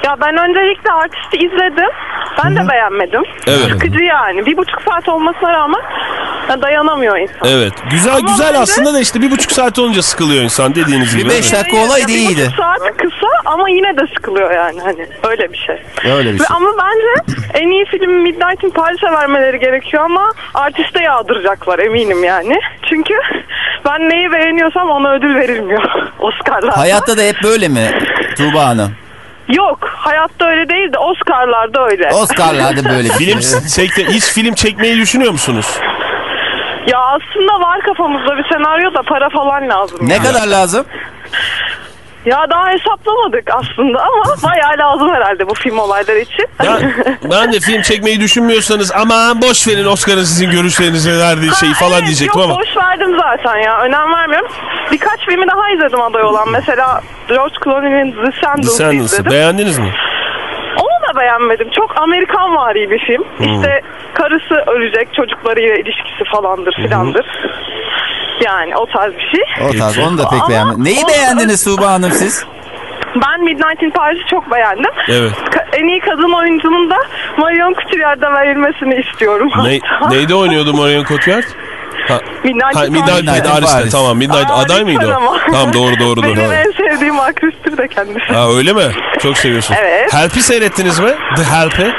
Ya ben öncelikle artisti izledim. Ben de beğenmedim. Evet. Sıkıcı yani. Bir buçuk saat olmasına rağmen dayanamıyor insan. Evet. Güzel Ama güzel bence- aslında da işte bir buçuk saat olunca sıkılıyor insan dediğiniz gibi. Bir beş dakika olaydı ya bir iyiydi. buçuk saat kısa ama yine de sıkılıyor yani hani öyle bir şey. Öyle bir Ve şey. Ama bence en iyi film Midnight in Paris'e vermeleri gerekiyor ama artiste yağdıracaklar eminim yani. Çünkü ben neyi beğeniyorsam ona ödül verilmiyor Oscar'larda. Hayatta da hep böyle mi Tuğba Hanım? Yok hayatta öyle değil de Oscar'larda öyle. Oscar'larda böyle bir Film şey. çekti, hiç film çekmeyi düşünüyor musunuz? Ya aslında var kafamızda bir senaryo da para falan lazım. Ne yani. kadar lazım? Ya daha hesaplamadık aslında ama bayağı lazım herhalde bu film olayları için. Ya, ben de film çekmeyi düşünmüyorsanız aman boş verin Oscar'ın sizin görüşlerinize verdiği şeyi falan evet, diyecektim yok, ama. boş verdim zaten ya. Önem vermiyorum. Birkaç filmi daha izledim aday olan. Mesela George Clooney'nin The Sandals'ı izledim. beğendiniz mi? Da beğenmedim. Çok Amerikan vari bir film. Hmm. İşte karısı ölecek, çocuklarıyla ilişkisi falandır filandır. Yani o tarz bir şey. O tarz onu da pek beğenmedim. Neyi beğendiniz Tuğba Hanım siz? Ben Midnight in Paris'i çok beğendim. Evet. En iyi kadın oyuncunun da Marion Cotillard'a verilmesini istiyorum. Ne, neyde oynuyordu Marion Cotillard? Ha, Midnight ha, Midnight. Midnight Paris'te Paris. tamam Midnight Aa, aday mıydı o? ama. Tamam doğru doğru doğru. Benim en sevdiğim aktristir de kendisi. Ha öyle mi? Çok seviyorsun. Evet. Help'i seyrettiniz mi? The Help'i.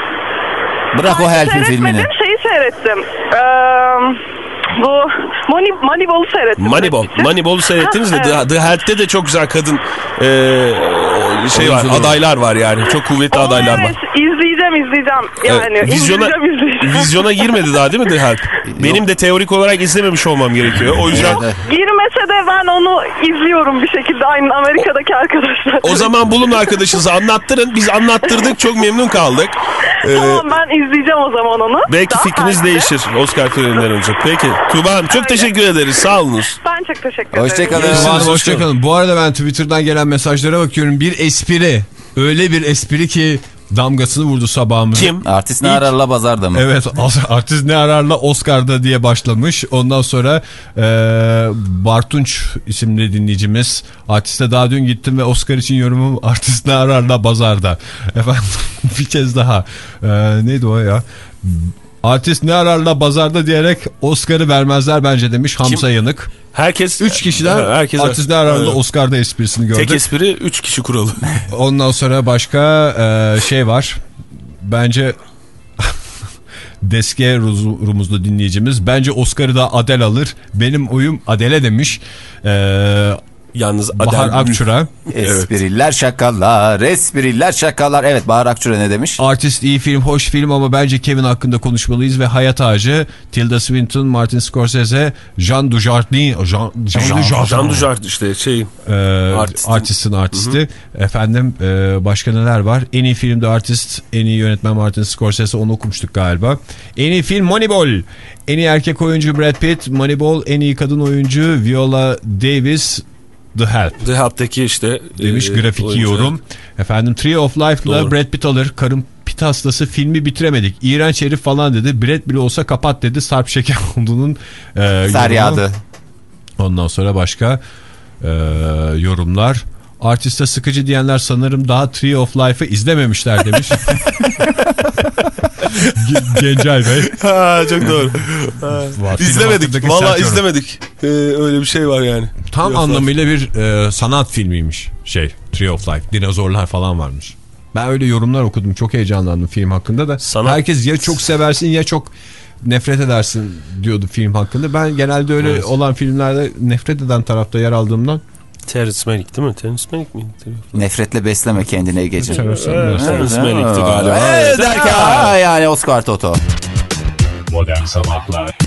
Bırak o Seyretmedim filmini. şeyi seyrettim. seyrettim. Ee, bu Money, Moneyball'u seyrettim. Moneyball. Moneyball'u seyrettiniz de Ha, The, evet. The Help'te de çok güzel kadın e, şey var. Var. Adaylar var yani. Çok kuvvetli Aa, adaylar var. evet, izleyeceğim izleyeceğim. Yani Evet, vizyona, izleyeceğim izleyeceğim. vizyona girmedi daha değil mi The Help? Benim de teorik olarak izlememiş olmam gerekiyor. O yüzden Evet. Girmese de ben onu izliyorum bir şekilde aynı Amerika'daki arkadaşlar. o zaman bulun arkadaşınızı anlattırın. Biz anlattırdık çok memnun kaldık. Ee, Tamam ben izleyeceğim o zaman onu. belki Daha fikriniz farklı. değişir Oscar töreninden önce. Peki Tuğba Hanım çok teşekkür ederiz. Sağ olunuz. Ben çok teşekkür ederim. Hoşçakalın. Hoşçakalın. Bu arada ben Twitter'dan gelen mesajlara bakıyorum. Bir espri. Öyle bir espri ki damgasını vurdu sabahımıza. Kim? Artist ne ararla pazarda mı? Evet artist ne ararla Oscar'da diye başlamış. Ondan sonra e, Bartunç isimli dinleyicimiz artiste daha dün gittim ve Oscar için yorumum artist ne ararla bazarda. Efendim bir kez daha e, neydi o ya? Artist ne ararla bazarda diyerek Oscar'ı vermezler bence demiş Hamza Yanık. Herkes Üç kişiden Ha, herkes artist ne ararla Evet. Oscar'da esprisini gördük. Tek espri 3 kişi kuralı. Ondan sonra başka e, şey var. Bence Deske Rumuzlu dinleyicimiz. Bence Oscar'ı da Adele alır. Benim oyum Adele demiş. Ee, Yalnız Bahar Adel- Akçura. Espriler şakalar, espriler şakalar. Evet Bahar Akçura ne demiş? Artist iyi film, hoş film ama bence Kevin hakkında konuşmalıyız ve Hayat Ağacı, Tilda Swinton, Martin Scorsese, Jean Dujardin, Jean, Jean, Dujardin. Jean Dujardin işte şey. Ee, Artistin. artistin artisti. Efendim e, başka neler var? En iyi filmde artist, en iyi yönetmen Martin Scorsese onu okumuştuk galiba. En iyi film Moneyball. En iyi erkek oyuncu Brad Pitt. Moneyball. En iyi kadın oyuncu Viola Davis. The Help The Help'teki işte. demiş e, grafik oyuncu. yorum. Efendim Tree of Life'la. Brad Pitt alır. Karım Pitt hastası filmi bitiremedik. İğrenç herif falan dedi. Brad bile olsa kapat dedi. Sarp Şeker olduğunun e, yorumu. Feryadı. Ondan sonra başka e, yorumlar. Artiste sıkıcı diyenler sanırım daha Tree of Life'ı izlememişler demiş. Ge- Gencay Bey. Ha, çok doğru. Ha. İzlemedik. Valla izlemedik. Ee, öyle bir şey var yani. Tam Yok, anlamıyla bir e, sanat filmiymiş şey Tree of Life. Dinozorlar falan varmış. Ben öyle yorumlar okudum. Çok heyecanlandım film hakkında da. Sanat- Herkes ya çok seversin ya çok nefret edersin diyordu film hakkında. Ben genelde öyle Evet. olan filmlerde nefret eden tarafta yer aldığımdan Terence Malick değil mi? Terence Malick miydi? Nefretle besleme kendini Ege'ciğim. Malick'ti galiba. Evet derken yani Oscar Toto. Modern Sabahlar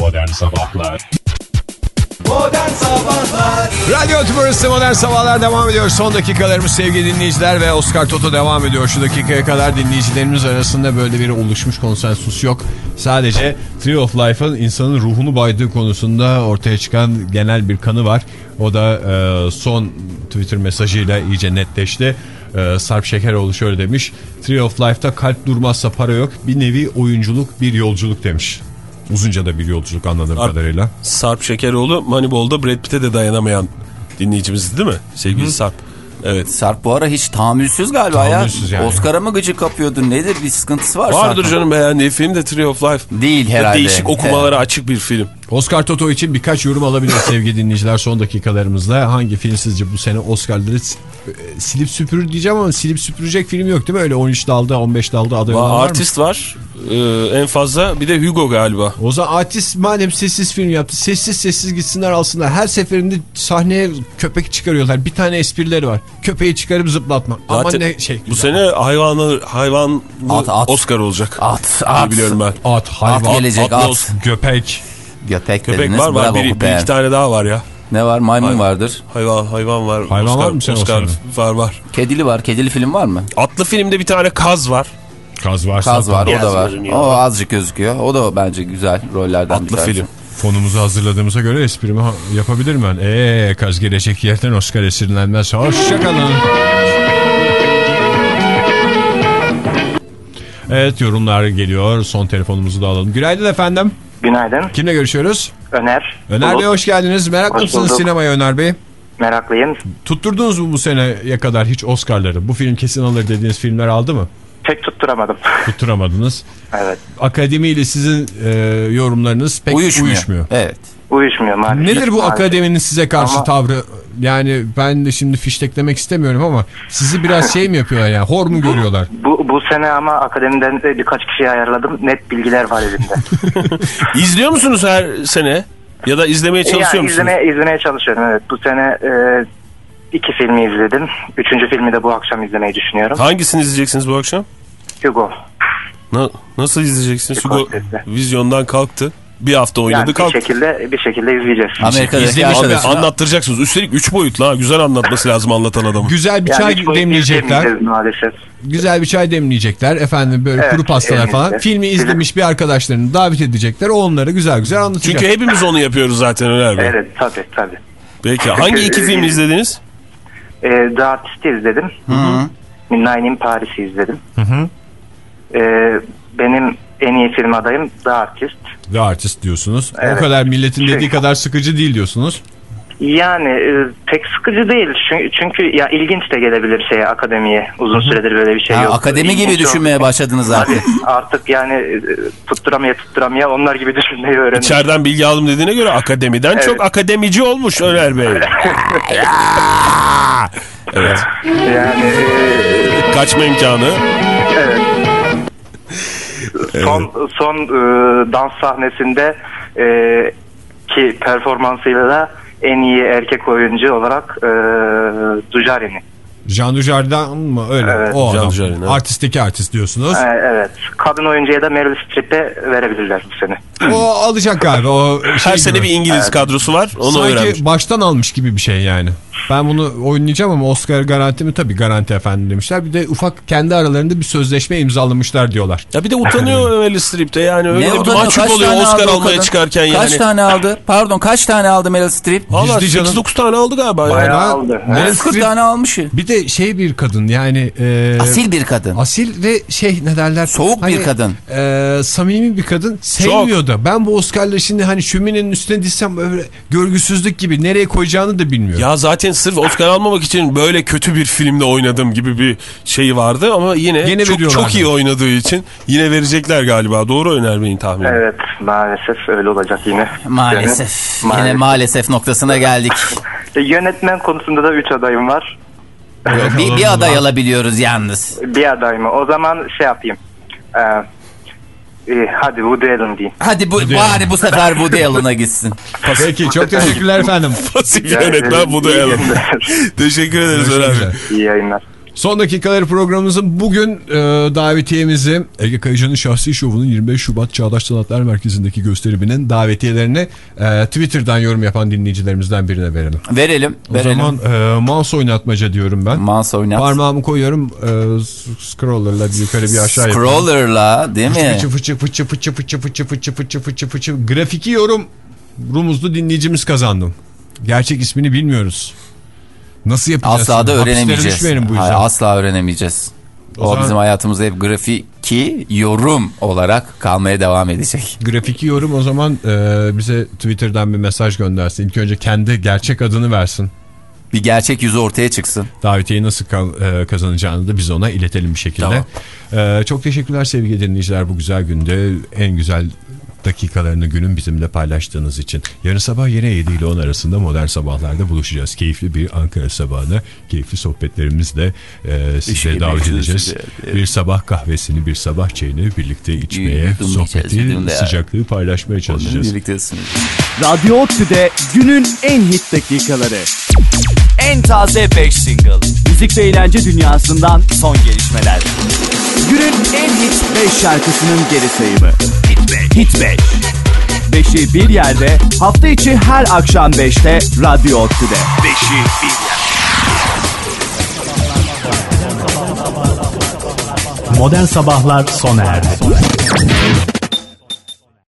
Modern Sabahlar Modern Sabahlar Radyo Tümrüsü Modern Sabahlar devam ediyor. Son dakikalarımız sevgili dinleyiciler ve Oscar Toto devam ediyor. Şu dakikaya kadar dinleyicilerimiz arasında böyle bir oluşmuş konsensus yok. Sadece Tree of Life'ın insanın ruhunu baydığı konusunda ortaya çıkan genel bir kanı var. O da e, son Twitter mesajıyla iyice netleşti. E, Sarp Şekeroğlu şöyle demiş. Tree of Life'da kalp durmazsa para yok. Bir nevi oyunculuk bir yolculuk demiş. Uzunca da bir yolculuk anladığım Sarp- kadarıyla. Sarp Şekeroğlu Moneyball'da Brad Pitt'e de dayanamayan dinleyicimizdi değil mi? Sevgili Sarp. Evet. Sarp bu ara hiç tahammülsüz galiba Tahammülsüz ya. yani. Oscar'a mı gıcık kapıyordu nedir bir sıkıntısı var Vardır Sarp'ın. canım beğendiği film de Tree of Life. Değil herhalde. Değişik okumalara açık bir film. Oscar Toto için birkaç yorum alabilir sevgili dinleyiciler son dakikalarımızda. Hangi film sizce bu sene Oscar'ları e, silip süpürür diyeceğim ama silip süpürecek film yok değil mi? Öyle 13 dalda 15 dalda aday olan Va- var mı? artist var. Ee, en fazla bir de Hugo galiba. O zaman artist madem sessiz film yaptı sessiz sessiz gitsinler alsınlar. Her seferinde sahneye köpek çıkarıyorlar. Bir tane esprileri var. Köpeği çıkarıp zıplatma. Ama Zaten ne şey. Bu sene hayvanlı hayvanlı At, at. Oscar olacak. At, at. biliyorum ben. At, hayvan, At gelecek at. olsun. köpek. Köpek, Köpek dediniz. var var. bravo Bir, bir iki tane daha var ya. Ne var maymun Hayvan. vardır. Hayvan hayvan var. Hayvan Oscar, var mı sen Oscar var var. Kedili var. Kedili film var mı? Atlı filmde bir tane kaz var. Kaz var. Kaz var o da var. O azıcık gözüküyor. O da bence güzel rollerden bir Atlı tanesi. film. Fonumuzu hazırladığımıza göre esprimi yapabilirim ben. Eee kaz gelecek yerden Oscar esirlenmez. Hoşçakalın. Evet yorumlar geliyor. Son telefonumuzu da alalım. Günaydın efendim. Günaydın. Kimle görüşüyoruz? Öner. Öner Bulut. Bey hoş geldiniz. Meraklı Hoş mısınız bulduk. sinemaya Öner Bey? Meraklıyım. Tutturdunuz mu bu seneye kadar hiç Oscar'ları? Bu film kesin alır dediğiniz filmler aldı mı? Pek tutturamadım. Tutturamadınız. evet. Akademi ile sizin e, yorumlarınız pek uyuşmuyor. Evet. Uyuşmuyor maalesef. Nedir bu Maalesef. akademinin size karşı Ama- tavrı yani ben de şimdi fişteklemek istemiyorum ama sizi biraz şey mi yapıyorlar yani hor mu görüyorlar? Bu, bu sene ama akademiden de birkaç kişiyi ayarladım. Net bilgiler var elimde. İzliyor musunuz her sene? Ya da izlemeye çalışıyor yani musunuz? izlemeye, izlemeye çalışıyorum evet. Bu sene e, iki filmi izledim. Üçüncü filmi de bu akşam izlemeyi düşünüyorum. Hangisini izleyeceksiniz bu akşam? Hugo. Na- nasıl izleyeceksiniz? Hugo vizyondan kalktı. Bir hafta oynadı Yani bir şekilde bir şekilde izleyeceğiz. İzlemiş abi, anlattıracaksınız. Üstelik 3 boyutlu ha. Güzel anlatması lazım anlatan adamın. Güzel bir Yani çay demleyecekler. Güzel bir çay demleyecekler. Efendim böyle Evet, kuru pastalar elimizde. falan. Filmi izlemiş bir arkadaşlarını davet edecekler. O onlara güzel güzel anlatacak. Çünkü hepimiz onu yapıyoruz zaten Öner Bey. Evet tabii tabii. Peki hangi iki film izlediniz? E, The Artist'i izledim. Midnight in Paris'i izledim. E, benim en iyi film adayım The Artist. The Artist diyorsunuz. O Evet. kadar milletin Şey- dediği kadar sıkıcı değil diyorsunuz. Yani e, pek sıkıcı değil. Çünkü, çünkü ya ilginç de gelebilir şeye akademiye. Uzun süredir böyle bir şey Ha, yok. akademi gibi İlginç düşünmeye yok. başladınız artık. Tabii, artık yani e, tutturamaya tutturamaya onlar gibi düşünmeyi öğrendim. İçeriden bilgi aldım dediğine göre akademiden Evet. çok akademici olmuş Öner Bey. evet. Yani e, Kaçma imkanı. Evet. Son son e, dans sahnesinde e, ki performansıyla da en iyi erkek oyuncu olarak e, Dujardin'i. Jean Dujardin mı? Öyle. Evet. o Jean adam. Dujardin, evet. Artistteki artist diyorsunuz. E, evet. Kadın oyuncuya da Meryl Streep'e verebilirler bu sene. O alacak galiba. O şey Her sene gibi. bir İngiliz kadrosu var. Onu Sanki öğrenmiş. baştan almış gibi bir şey yani. Ben bunu oynayacağım ama Oscar garanti mi? Tabii garanti efendim demişler. Bir de ufak kendi aralarında bir sözleşme imzalamışlar diyorlar. Ya bir de utanıyor Meryl Streep'te yani öyle Ne bir utanıyor? mahcup Kaç oluyor Oscar almaya kadın? çıkarken yani. Kaç tane aldı? Pardon kaç tane aldı Meryl Streep? Valla Yüzde canım. 8-9 tane aldı galiba. Bayağı yani. aldı. Meryl 40 Streep- tane almış. Bir de şey bir kadın yani. e, Asil bir kadın. Asil ve şey ne derler? Soğuk bir kadın. e, samimi bir kadın. Sevmiyor da. Ben bu Oscar'la şimdi hani şöminenin üstüne dizsem böyle görgüsüzlük gibi nereye koyacağını da bilmiyor. Ya zaten sırf Oscar almamak için böyle kötü bir filmde oynadım gibi bir şey vardı ama yine, Yine çok, çok iyi oynadığı için yine verecekler galiba. Doğru Öner Bey'in tahmini. Evet maalesef öyle olacak yine. Maalesef. Yani, Yine maalesef noktasına geldik. Yönetmen konusunda da 3 adayım var. Bir, bir aday alabiliyoruz yalnız. Bir aday mı? O zaman şey yapayım. Ee, e, hadi Woody Allen diyeyim. Hadi bu, bari bu sefer Woody Allen'a gitsin. Peki çok teşekkürler efendim. Pasif yönetmen İyi Allen. Teşekkür ederiz. Bey. İyi yayınlar. Son dakikaları programımızın bugün e, davetiyemizi Ege Kayıcı'nın şahsi şovunun 25 Şubat Çağdaş Sanatlar Merkezi'ndeki gösteriminin davetiyelerini e, Twitter'dan yorum yapan dinleyicilerimizden birine verelim. Verelim. O verelim. zaman e, mouse oynatmaca diyorum ben. Mouse oynat. Parmağımı koyuyorum e, scrollerla bir yukarı bir aşağı. Scroller'la değil mi? Fıçı fıçı fıçı fıçı fıçı fıçı fıçı fıçı fıçı fıçı Grafiki yorum Rumuzlu dinleyicimiz kazandım. Gerçek ismini bilmiyoruz. Nasıl yapacağız? Asla da öğrenemeyeceğiz. Hayır, asla öğrenemeyeceğiz. O O, zaman- bizim hayatımızda hep grafiki yorum olarak kalmaya devam edecek. Grafiki yorum o zaman e, bize Twitter'dan bir mesaj göndersin. İlk önce kendi gerçek adını versin. Bir gerçek yüzü ortaya çıksın. Davetiyeyi nasıl e, kazanacağını da biz ona iletelim bir şekilde. E, çok teşekkürler sevgili dinleyiciler bu güzel günde en güzel dakikalarını günün bizimle paylaştığınız için. Yarın sabah yine 7 ile 10 arasında modern sabahlarda buluşacağız. Keyifli bir Ankara sabahına, keyifli sohbetlerimizle e, İşte davet edeceğiz. evet. Bir sabah kahvesini, bir sabah çayını birlikte içmeye, sohbeti, sıcaklığı paylaşmaya çalışacağız. Radyo Otü'de günün en hit dakikaları. En taze 5 single. Müzik ve eğlence dünyasından son gelişmeler. Günün en hit 5 şarkısının geri sayımı. Hit 5. Hit 5. 5'i bir yerde hafta içi her akşam 5'te Radyo Otü'de. 5'i bir Modern Sabahlar sona erdi.